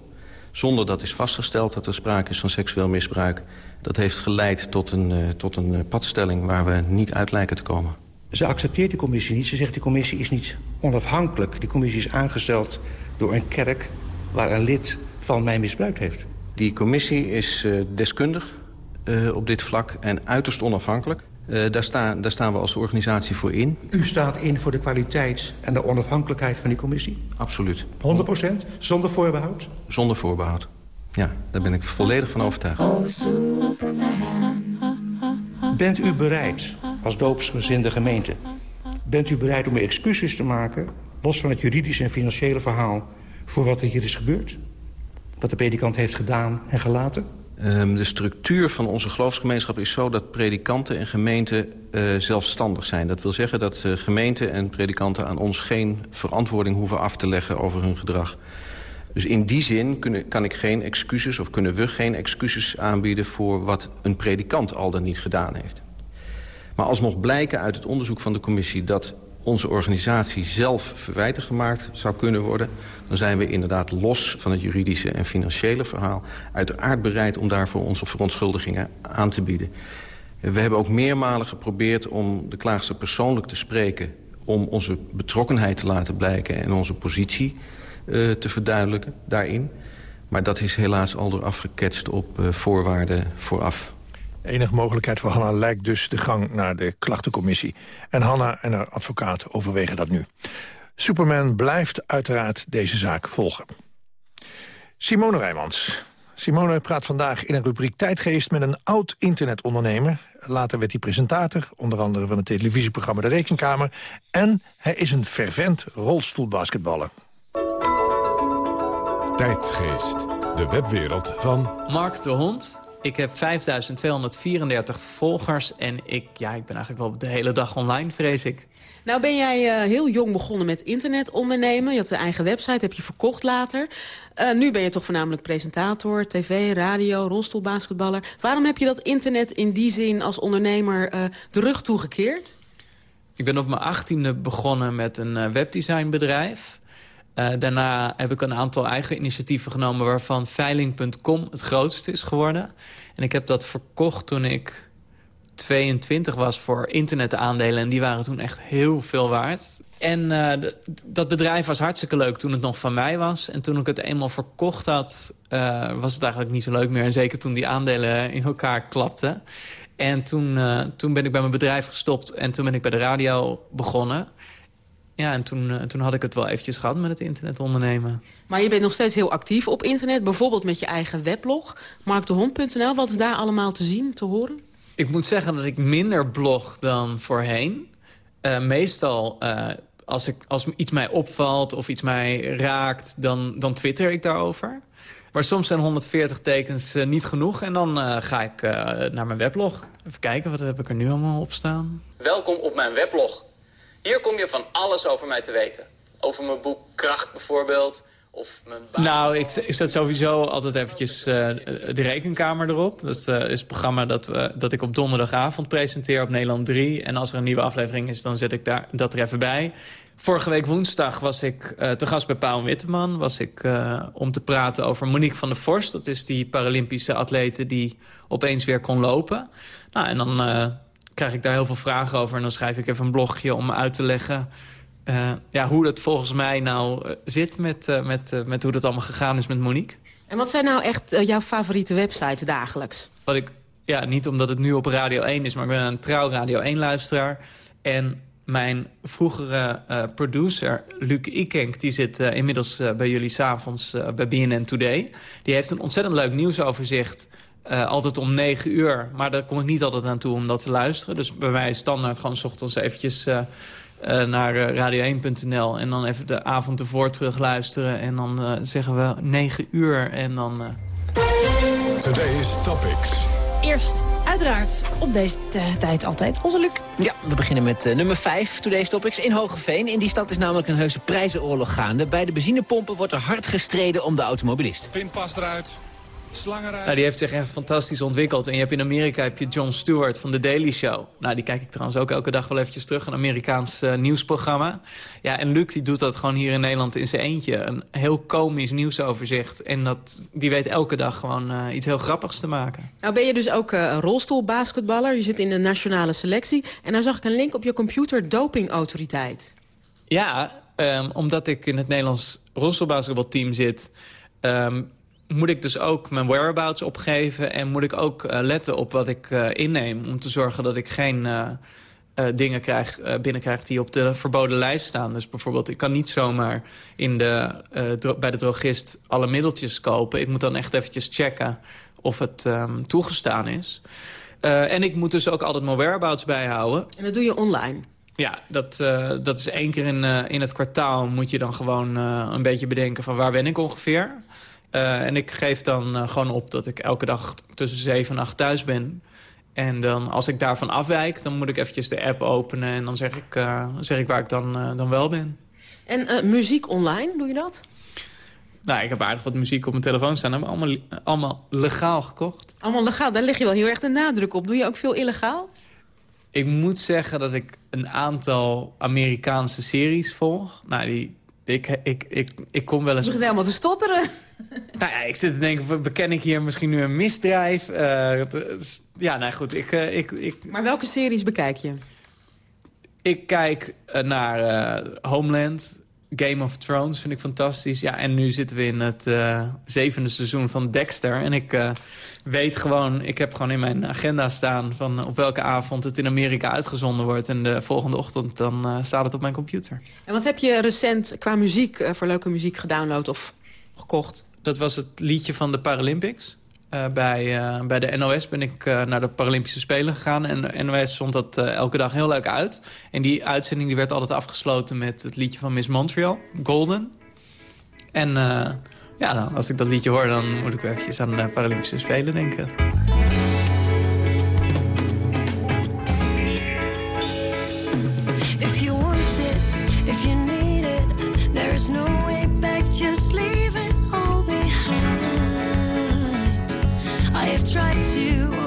zonder dat is vastgesteld dat er sprake is van seksueel misbruik. Dat heeft geleid tot een, uh, tot een uh, padstelling waar we niet uit lijken te komen. Ze accepteert die commissie niet. Ze zegt die commissie is niet onafhankelijk. Die commissie is aangesteld door een kerk waar een lid van mij misbruikt heeft. Die commissie is uh, deskundig op dit vlak en uiterst onafhankelijk. Uh, daar, staan, daar staan we als organisatie voor in. U staat in voor de kwaliteit en de onafhankelijkheid van die commissie? Absoluut. 100 procent? Zonder voorbehoud? Zonder voorbehoud. Ja, daar ben ik volledig van overtuigd. Bent u bereid, als doopsgezinde gemeente... bent u bereid om excuses te maken... los van het juridische en financiële verhaal... voor wat er hier is gebeurd? Wat de predikant heeft gedaan en gelaten? Um, de structuur van onze geloofsgemeenschap is zo dat predikanten en gemeenten uh, zelfstandig zijn. Dat wil zeggen dat uh, gemeenten en predikanten aan ons geen verantwoording hoeven af te leggen over hun gedrag. Dus in die zin kunnen, kan ik geen excuses of kunnen we geen excuses aanbieden voor wat een predikant al dan niet gedaan heeft. Maar als mocht blijken uit het onderzoek van de commissie dat onze organisatie zelf verwijten gemaakt zou kunnen worden... dan zijn we inderdaad los van het juridische en financiële verhaal... uiteraard bereid om daarvoor onze verontschuldigingen aan te bieden. We hebben ook meermalen geprobeerd om de klaagster persoonlijk te spreken... om onze betrokkenheid te laten blijken en onze positie uh, te verduidelijken daarin. Maar dat is helaas al door afgeketst op uh, voorwaarden vooraf. Enige mogelijkheid voor Hanna lijkt dus de gang naar de klachtencommissie. En Hanna en haar advocaat overwegen dat nu. Superman blijft uiteraard deze zaak volgen. Simone Rijmans. Simone praat vandaag in een rubriek Tijdgeest met een oud internetondernemer. Later werd hij presentator, onder andere van het televisieprogramma De Rekenkamer. En hij is een fervent rolstoelbasketballer. Tijdgeest, de webwereld van... Mark de Hond, ik heb 5234 volgers en ik, ja, ik ben eigenlijk wel de hele dag online, vrees ik. Nou ben jij uh, heel jong begonnen met internet ondernemen. Je had een eigen website, heb je verkocht later. Uh, nu ben je toch voornamelijk presentator, tv, radio, rolstoelbasketballer. Waarom heb je dat internet in die zin als ondernemer uh, de rug toegekeerd? Ik ben op mijn achttiende begonnen met een webdesignbedrijf. Uh, daarna heb ik een aantal eigen initiatieven genomen... waarvan veiling.com het grootste is geworden. En ik heb dat verkocht toen ik 22 was voor internetaandelen. En die waren toen echt heel veel waard. En uh, dat bedrijf was hartstikke leuk toen het nog van mij was. En toen ik het eenmaal verkocht had, uh, was het eigenlijk niet zo leuk meer. En zeker toen die aandelen in elkaar klapten. En toen, toen ben ik bij mijn bedrijf gestopt. En toen ben ik bij de radio begonnen. Ja, en toen, uh, toen had ik het wel eventjes gehad met het internet ondernemen. Maar je bent nog steeds heel actief op internet. Bijvoorbeeld met je eigen weblog, markdehond.nl. Wat is daar allemaal te zien, te horen? Ik moet zeggen dat ik minder blog dan voorheen. Uh, meestal, uh, als, ik, als iets mij opvalt of iets mij raakt, dan, dan twitter ik daarover. Maar soms zijn 140 tekens uh, niet genoeg en dan ga ik naar mijn weblog. Even kijken, wat heb ik er nu allemaal op staan? Welkom op mijn weblog. Hier kom je van alles over mij te weten. Over mijn boek Kracht bijvoorbeeld. Of mijn nou, ik, ik zet sowieso altijd eventjes uh, de rekenkamer erop. Dat is, uh, is het programma dat, uh, dat ik op donderdagavond presenteer op Nederland 3. En als er een nieuwe aflevering is, dan zet ik daar, dat er even bij. Vorige week woensdag was ik te gast bij Paul Witteman. Was ik om te praten over Monique van der Vorst. Dat is die Paralympische atlete die opeens weer kon lopen. Nou, en dan krijg ik daar heel veel vragen over. En dan schrijf ik even een blogje om uit te leggen... ja, hoe dat volgens mij nou zit met, met, met hoe dat allemaal gegaan is met Monique. En wat zijn nou echt jouw favoriete websites dagelijks? Wat ik, ja, niet omdat het nu op Radio 1 is... maar ik ben een trouw Radio 1-luisteraar. En mijn vroegere producer, Luc Ikenk... die zit inmiddels bij jullie s'avonds bij BNN Today. Die heeft een ontzettend leuk nieuwsoverzicht... altijd om 9 uur, maar daar kom ik niet altijd aan toe om dat te luisteren. Dus bij mij is standaard gewoon s ochtends eventjes naar radio1.nl... en dan even de avond ervoor terug luisteren. En dan zeggen we 9 uur en dan... Today's Topics. Eerst uiteraard op deze tijd altijd onze Luc. Ja, we beginnen met uh, nummer 5, Today's Topics, in Hogeveen. In die stad is namelijk een heuse prijzenoorlog gaande. Bij de benzinepompen wordt er hard gestreden om de automobilist. Pinpas eruit, nou, die heeft zich echt fantastisch ontwikkeld. En je hebt in Amerika heb je Jon Stewart van The Daily Show. Nou, die kijk ik trouwens ook elke dag wel eventjes terug. Een Amerikaans uh, nieuwsprogramma. Ja, en Luc die doet dat gewoon hier in Nederland in zijn eentje. Een heel komisch nieuwsoverzicht. En dat, die weet elke dag gewoon uh, iets heel grappigs te maken. Nou ben je dus ook uh, rolstoelbasketballer. Je zit in de nationale selectie. En dan zag ik een link op je computer dopingautoriteit. Ja, um, omdat ik in het Nederlands rolstoelbasketbalteam zit... Um, moet ik dus ook mijn whereabouts opgeven... en moet ik ook uh, letten op wat ik uh, inneem... om te zorgen dat ik geen uh, dingen krijg, binnenkrijg die op de verboden lijst staan. Dus bijvoorbeeld, ik kan niet zomaar in de, bij de drogist alle middeltjes kopen. Ik moet dan echt eventjes checken of het um, toegestaan is. en ik moet dus ook altijd mijn whereabouts bijhouden. En dat doe je online? Ja, dat, dat is één keer in, in het kwartaal moet je dan gewoon een beetje bedenken... van waar ben ik ongeveer... Uh, en ik geef dan uh, gewoon op dat ik elke dag tussen 7 en 8 thuis ben. En dan, als ik daarvan afwijk, dan moet ik eventjes de app openen... en dan zeg ik, uh, zeg ik waar ik dan, dan wel ben. En muziek online, doe je dat? Nou, ik heb aardig wat muziek op mijn telefoon staan. Dat we allemaal, allemaal legaal gekocht. Allemaal legaal, daar lig je wel heel erg de nadruk op. Doe je ook veel illegaal? Ik moet zeggen dat ik een aantal Amerikaanse series volg. Nou, die, ik, ik, ik, ik kom wel eens... Je begint helemaal te stotteren. [laughs] Nou ja, ik zit te denken, beken ik hier misschien nu een misdrijf? Uh, ja, nou goed, ik, uh, ik, ik... Maar welke series bekijk je? Ik kijk uh, naar Homeland, Game of Thrones vind ik fantastisch. Ja, en nu zitten we in het zevende seizoen van Dexter. En ik weet gewoon, ik heb gewoon in mijn agenda staan... van op welke avond het in Amerika uitgezonden wordt. En de volgende ochtend dan staat het op mijn computer. En wat heb je recent qua muziek, voor leuke muziek gedownload of gekocht? Dat was het liedje van de Paralympics. Uh, bij, uh, bij de NOS ben ik uh, naar de Paralympische Spelen gegaan. En de NOS zond dat elke dag heel leuk uit. En die uitzending die werd altijd afgesloten met het liedje van Miss Montreal, Golden. En ja, dan, als ik dat liedje hoor, dan moet ik eventjes aan de Paralympische Spelen denken. If you want it, if you need it, there is no tried to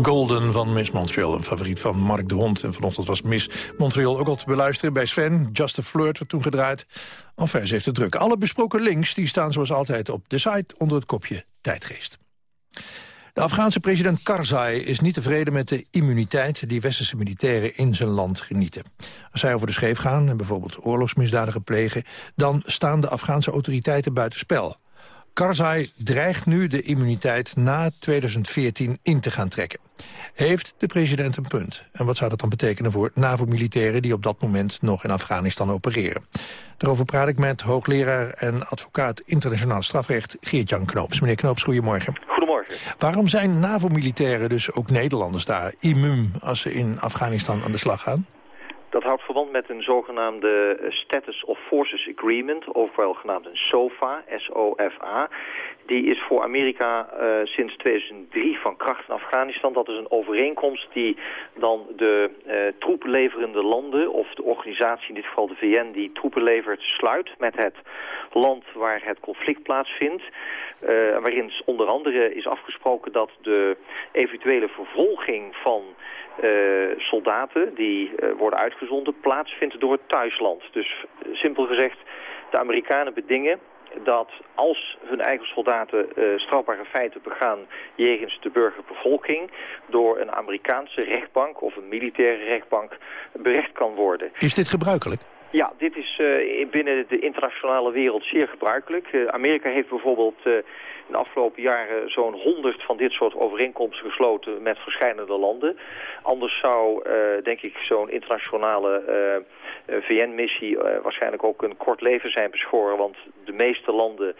Golden van Miss Montreal, een favoriet van Mark de Hond. En vanochtend was Miss Montreal ook al te beluisteren bij Sven. Just a Flirt werd toen gedraaid. Enfin, ze heeft het druk. Alle besproken links die staan zoals altijd op de site onder het kopje Tijdgeest. De Afghaanse president Karzai is niet tevreden met de immuniteit... die westerse militairen in zijn land genieten. Als zij over de scheef gaan en bijvoorbeeld oorlogsmisdaden plegen... dan staan de Afghaanse autoriteiten buitenspel. Karzai dreigt nu de immuniteit na 2014 in te gaan trekken. Heeft de president een punt? En wat zou dat dan betekenen voor NAVO-militairen... die op dat moment nog in Afghanistan opereren? Daarover praat ik met hoogleraar en advocaat internationaal strafrecht Geert-Jan Knoops. Meneer Knoops, goedemorgen. Goedemorgen. Waarom zijn NAVO-militairen, dus ook Nederlanders daar, immuun als ze in Afghanistan aan de slag gaan? Dat houdt verband met een zogenaamde Status of Forces Agreement, ofwel genaamd een SOFA, S-O-F-A. Die is voor Amerika uh, sinds 2003 van kracht in Afghanistan. Dat is een overeenkomst die dan de uh, troepenleverende landen... of de organisatie, in dit geval de VN, die troepen levert, sluit... met het land waar het conflict plaatsvindt. Uh, waarin onder andere is afgesproken dat de eventuele vervolging van soldaten die worden uitgezonden plaatsvindt door het thuisland. Dus simpel gezegd, de Amerikanen bedingen dat als hun eigen soldaten strafbare feiten begaan jegens de burgerbevolking door een Amerikaanse rechtbank of een militaire rechtbank berecht kan worden. Is dit gebruikelijk? Ja, dit is uh, binnen de internationale wereld zeer gebruikelijk. Uh, Amerika heeft bijvoorbeeld uh, in de afgelopen jaren zo'n honderd van dit soort overeenkomsten gesloten met verschillende landen. Anders zou, denk ik, zo'n internationale VN-missie waarschijnlijk ook een kort leven zijn beschoren. Want de meeste landen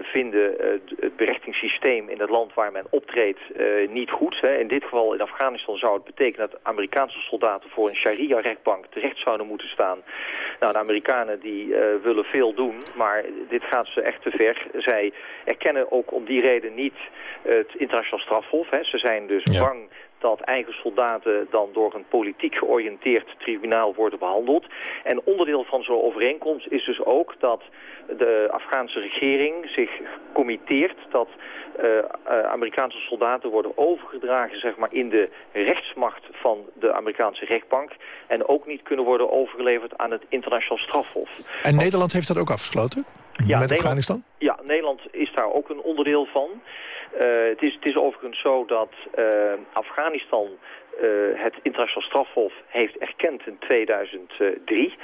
vinden het berechtingssysteem in het land waar men optreedt niet goed. In dit geval in Afghanistan zou het betekenen dat Amerikaanse soldaten voor een sharia-rechtbank terecht zouden moeten staan. Nou, de Amerikanen die willen veel doen, maar dit gaat ze echt te ver. Zij erkennen ook om die reden niet het internationaal strafhof. Hè. Ze zijn dus ja. bang dat eigen soldaten dan door een politiek georiënteerd tribunaal worden behandeld. En onderdeel van zo'n overeenkomst is dus ook dat de Afghaanse regering zich committeert dat uh, uh, Amerikaanse soldaten worden overgedragen zeg maar, in de rechtsmacht van de Amerikaanse rechtbank en ook niet kunnen worden overgeleverd aan het internationaal strafhof. En Nederland heeft dat ook afgesloten? Ja, met Afghanistan? Ja, Nederland is daar ook een onderdeel van. Uh, het, is, het is overigens zo dat uh, Afghanistan uh, het internationaal strafhof heeft erkend in 2003.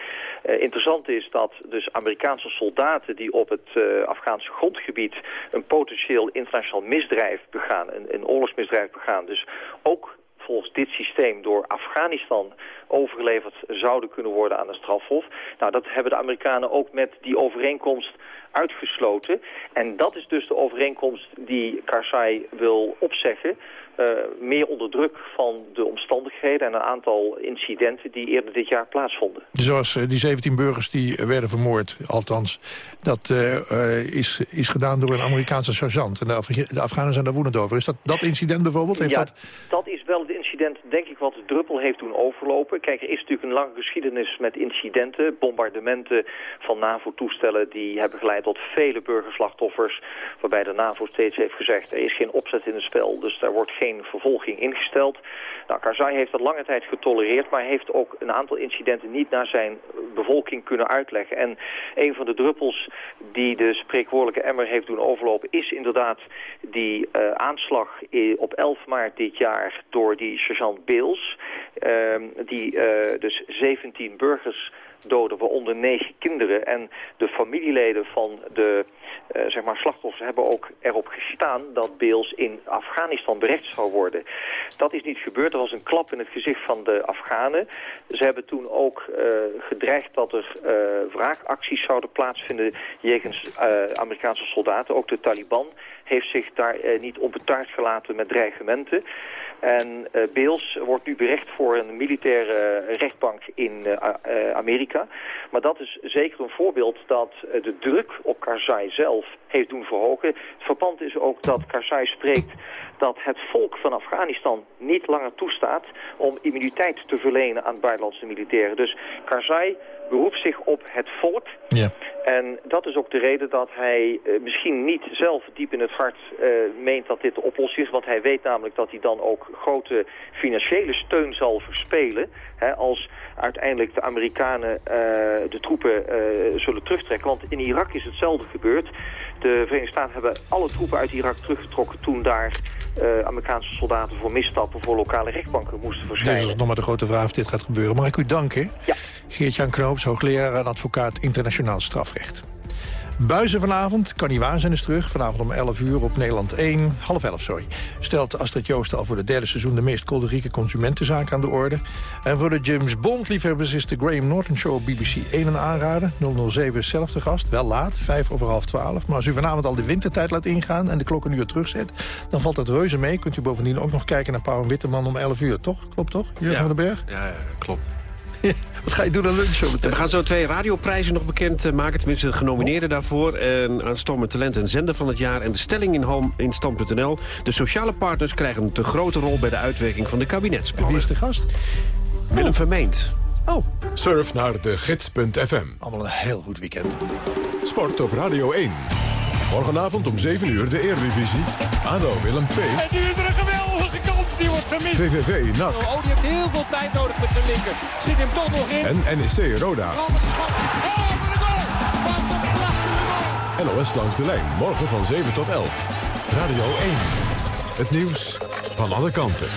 Uh, interessant is dat dus Amerikaanse soldaten die op het uh, Afghaanse grondgebied een potentieel internationaal misdrijf begaan, een, een oorlogsmisdrijf begaan, dus ook volgens dit systeem door Afghanistan overgeleverd zouden kunnen worden aan een strafhof. Nou, dat hebben de Amerikanen ook met die overeenkomst uitgesloten. En dat is dus de overeenkomst die Karzai wil opzeggen. Uh, meer onder druk van de omstandigheden en een aantal incidenten die eerder dit jaar plaatsvonden. Zoals uh, die 17 burgers die werden vermoord, althans, dat uh, is, is gedaan door een Amerikaanse sergeant. En de, Af de Afghanen zijn daar woedend over. Is dat dat incident bijvoorbeeld? Heeft ja, dat... dat is wel het denk ik, wat de druppel heeft doen overlopen. Kijk, er is natuurlijk een lange geschiedenis met incidenten, bombardementen van NAVO-toestellen die hebben geleid tot vele burgerslachtoffers, waarbij de NAVO steeds heeft gezegd, er is geen opzet in het spel, dus daar wordt geen vervolging ingesteld. Nou, Karzai heeft dat lange tijd getolereerd, maar heeft ook een aantal incidenten niet naar zijn bevolking kunnen uitleggen. En een van de druppels die de spreekwoordelijke emmer heeft doen overlopen is inderdaad die uh, aanslag op 11 maart dit jaar door die sergeant Beels, uh, die uh, dus 17 burgers doden, waaronder negen kinderen. En de familieleden van de uh, zeg maar slachtoffers hebben ook erop gestaan dat Beels in Afghanistan berecht zou worden. Dat is niet gebeurd. Er was een klap in het gezicht van de Afghanen. Ze hebben toen ook uh, gedreigd dat er uh, wraakacties zouden plaatsvinden jegens Amerikaanse soldaten. Ook de Taliban heeft zich daar niet onbetaard gelaten met dreigementen. En uh, Beels wordt nu berecht voor een militaire rechtbank in uh, Amerika. Maar dat is zeker een voorbeeld dat de druk op Karzai zelf heeft doen verhogen. Het verband is ook dat Karzai spreekt dat het volk van Afghanistan niet langer toestaat om immuniteit te verlenen aan buitenlandse militairen. Dus Karzai beroept zich op het volk. Ja. En dat is ook de reden dat hij eh, misschien niet zelf diep in het hart uh, meent dat dit de oplossing is. Want hij weet namelijk dat hij dan ook grote financiële steun zal verspelen. Hè, als uiteindelijk de Amerikanen uh, de troepen zullen terugtrekken. Want in Irak is hetzelfde gebeurd. De Verenigde Staten hebben alle troepen uit Irak teruggetrokken toen daar Amerikaanse soldaten voor misstappen voor lokale rechtbanken moesten verschijnen. Dit is nog maar de grote vraag of dit gaat gebeuren. Mag ik u danken? Ja. Geert-Jan Knoops, hoogleraar en advocaat internationaal strafrecht. Buizen vanavond, kan niet waar zijn, is terug. Vanavond om 11 uur op Nederland 1, half 11, sorry. Stelt Astrid Joost al voor het derde seizoen... de meest kolderieke consumentenzaak aan de orde. En voor de James Bond-liefhebbers is de Graham Norton Show op BBC 1 een aanrader. 007 is zelf de gast, wel laat, 5 over half 12. Maar als u vanavond al de wintertijd laat ingaan en de klok een uur terugzet... dan valt dat reuze mee. Kunt u bovendien ook nog kijken naar Pauw en Witteman om 11 uur, toch? Klopt toch, Jurgen ja. van den Berg? Ja, ja klopt. [laughs] Wat ga je doen aan lunch zo meteen? We gaan zo twee radioprijzen nog bekend eh, maken. Tenminste, de genomineerden daarvoor. En aanstormend talent en zender van het jaar. En de stelling in, Ham, in stand.nl. De sociale partners krijgen een te grote rol... bij de uitwerking van de kabinetsplannen. Wie is de gast? Willem Vermeend. Oh. Surf naar de gids.fm. Allemaal een heel goed weekend. Sport op Radio 1. Morgenavond om 7 uur de Eredivisie. ADO Willem 2. En nu is er een geweldige wordt gemist. VVV NAC. Oh, die heeft heel veel tijd nodig met zijn linker. Zit hem toch nog in. En NEC Roda. Oh, met de schot. Oh, met de goal. Wat een prachtige goal. NOS langs de lijn, morgen van 7 tot 11. Radio 1. Het nieuws van alle kanten.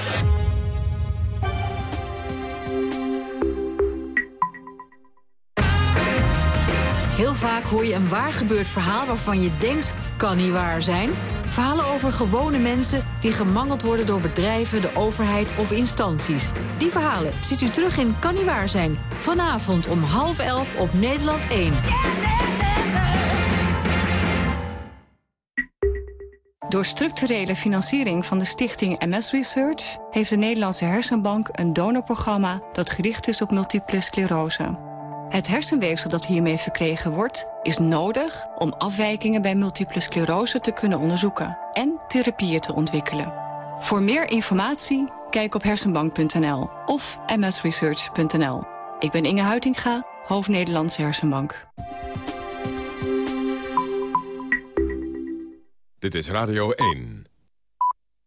Heel vaak hoor je een waar gebeurd verhaal waarvan je denkt, kan niet waar zijn. Verhalen over gewone mensen die gemangeld worden door bedrijven, de overheid of instanties. Die verhalen ziet u terug in Kan niet waar zijn. Vanavond om half elf op Nederland 1. Door structurele financiering van de stichting MS Research... heeft de Nederlandse Hersenbank een donorprogramma... dat gericht is op multiple sclerose. Het hersenweefsel dat hiermee verkregen wordt, is nodig om afwijkingen bij multiple sclerose te kunnen onderzoeken en therapieën te ontwikkelen. Voor meer informatie kijk op hersenbank.nl of msresearch.nl. Ik ben Inge Huitinga, hoofd Nederlandse Hersenbank. Dit is Radio 1.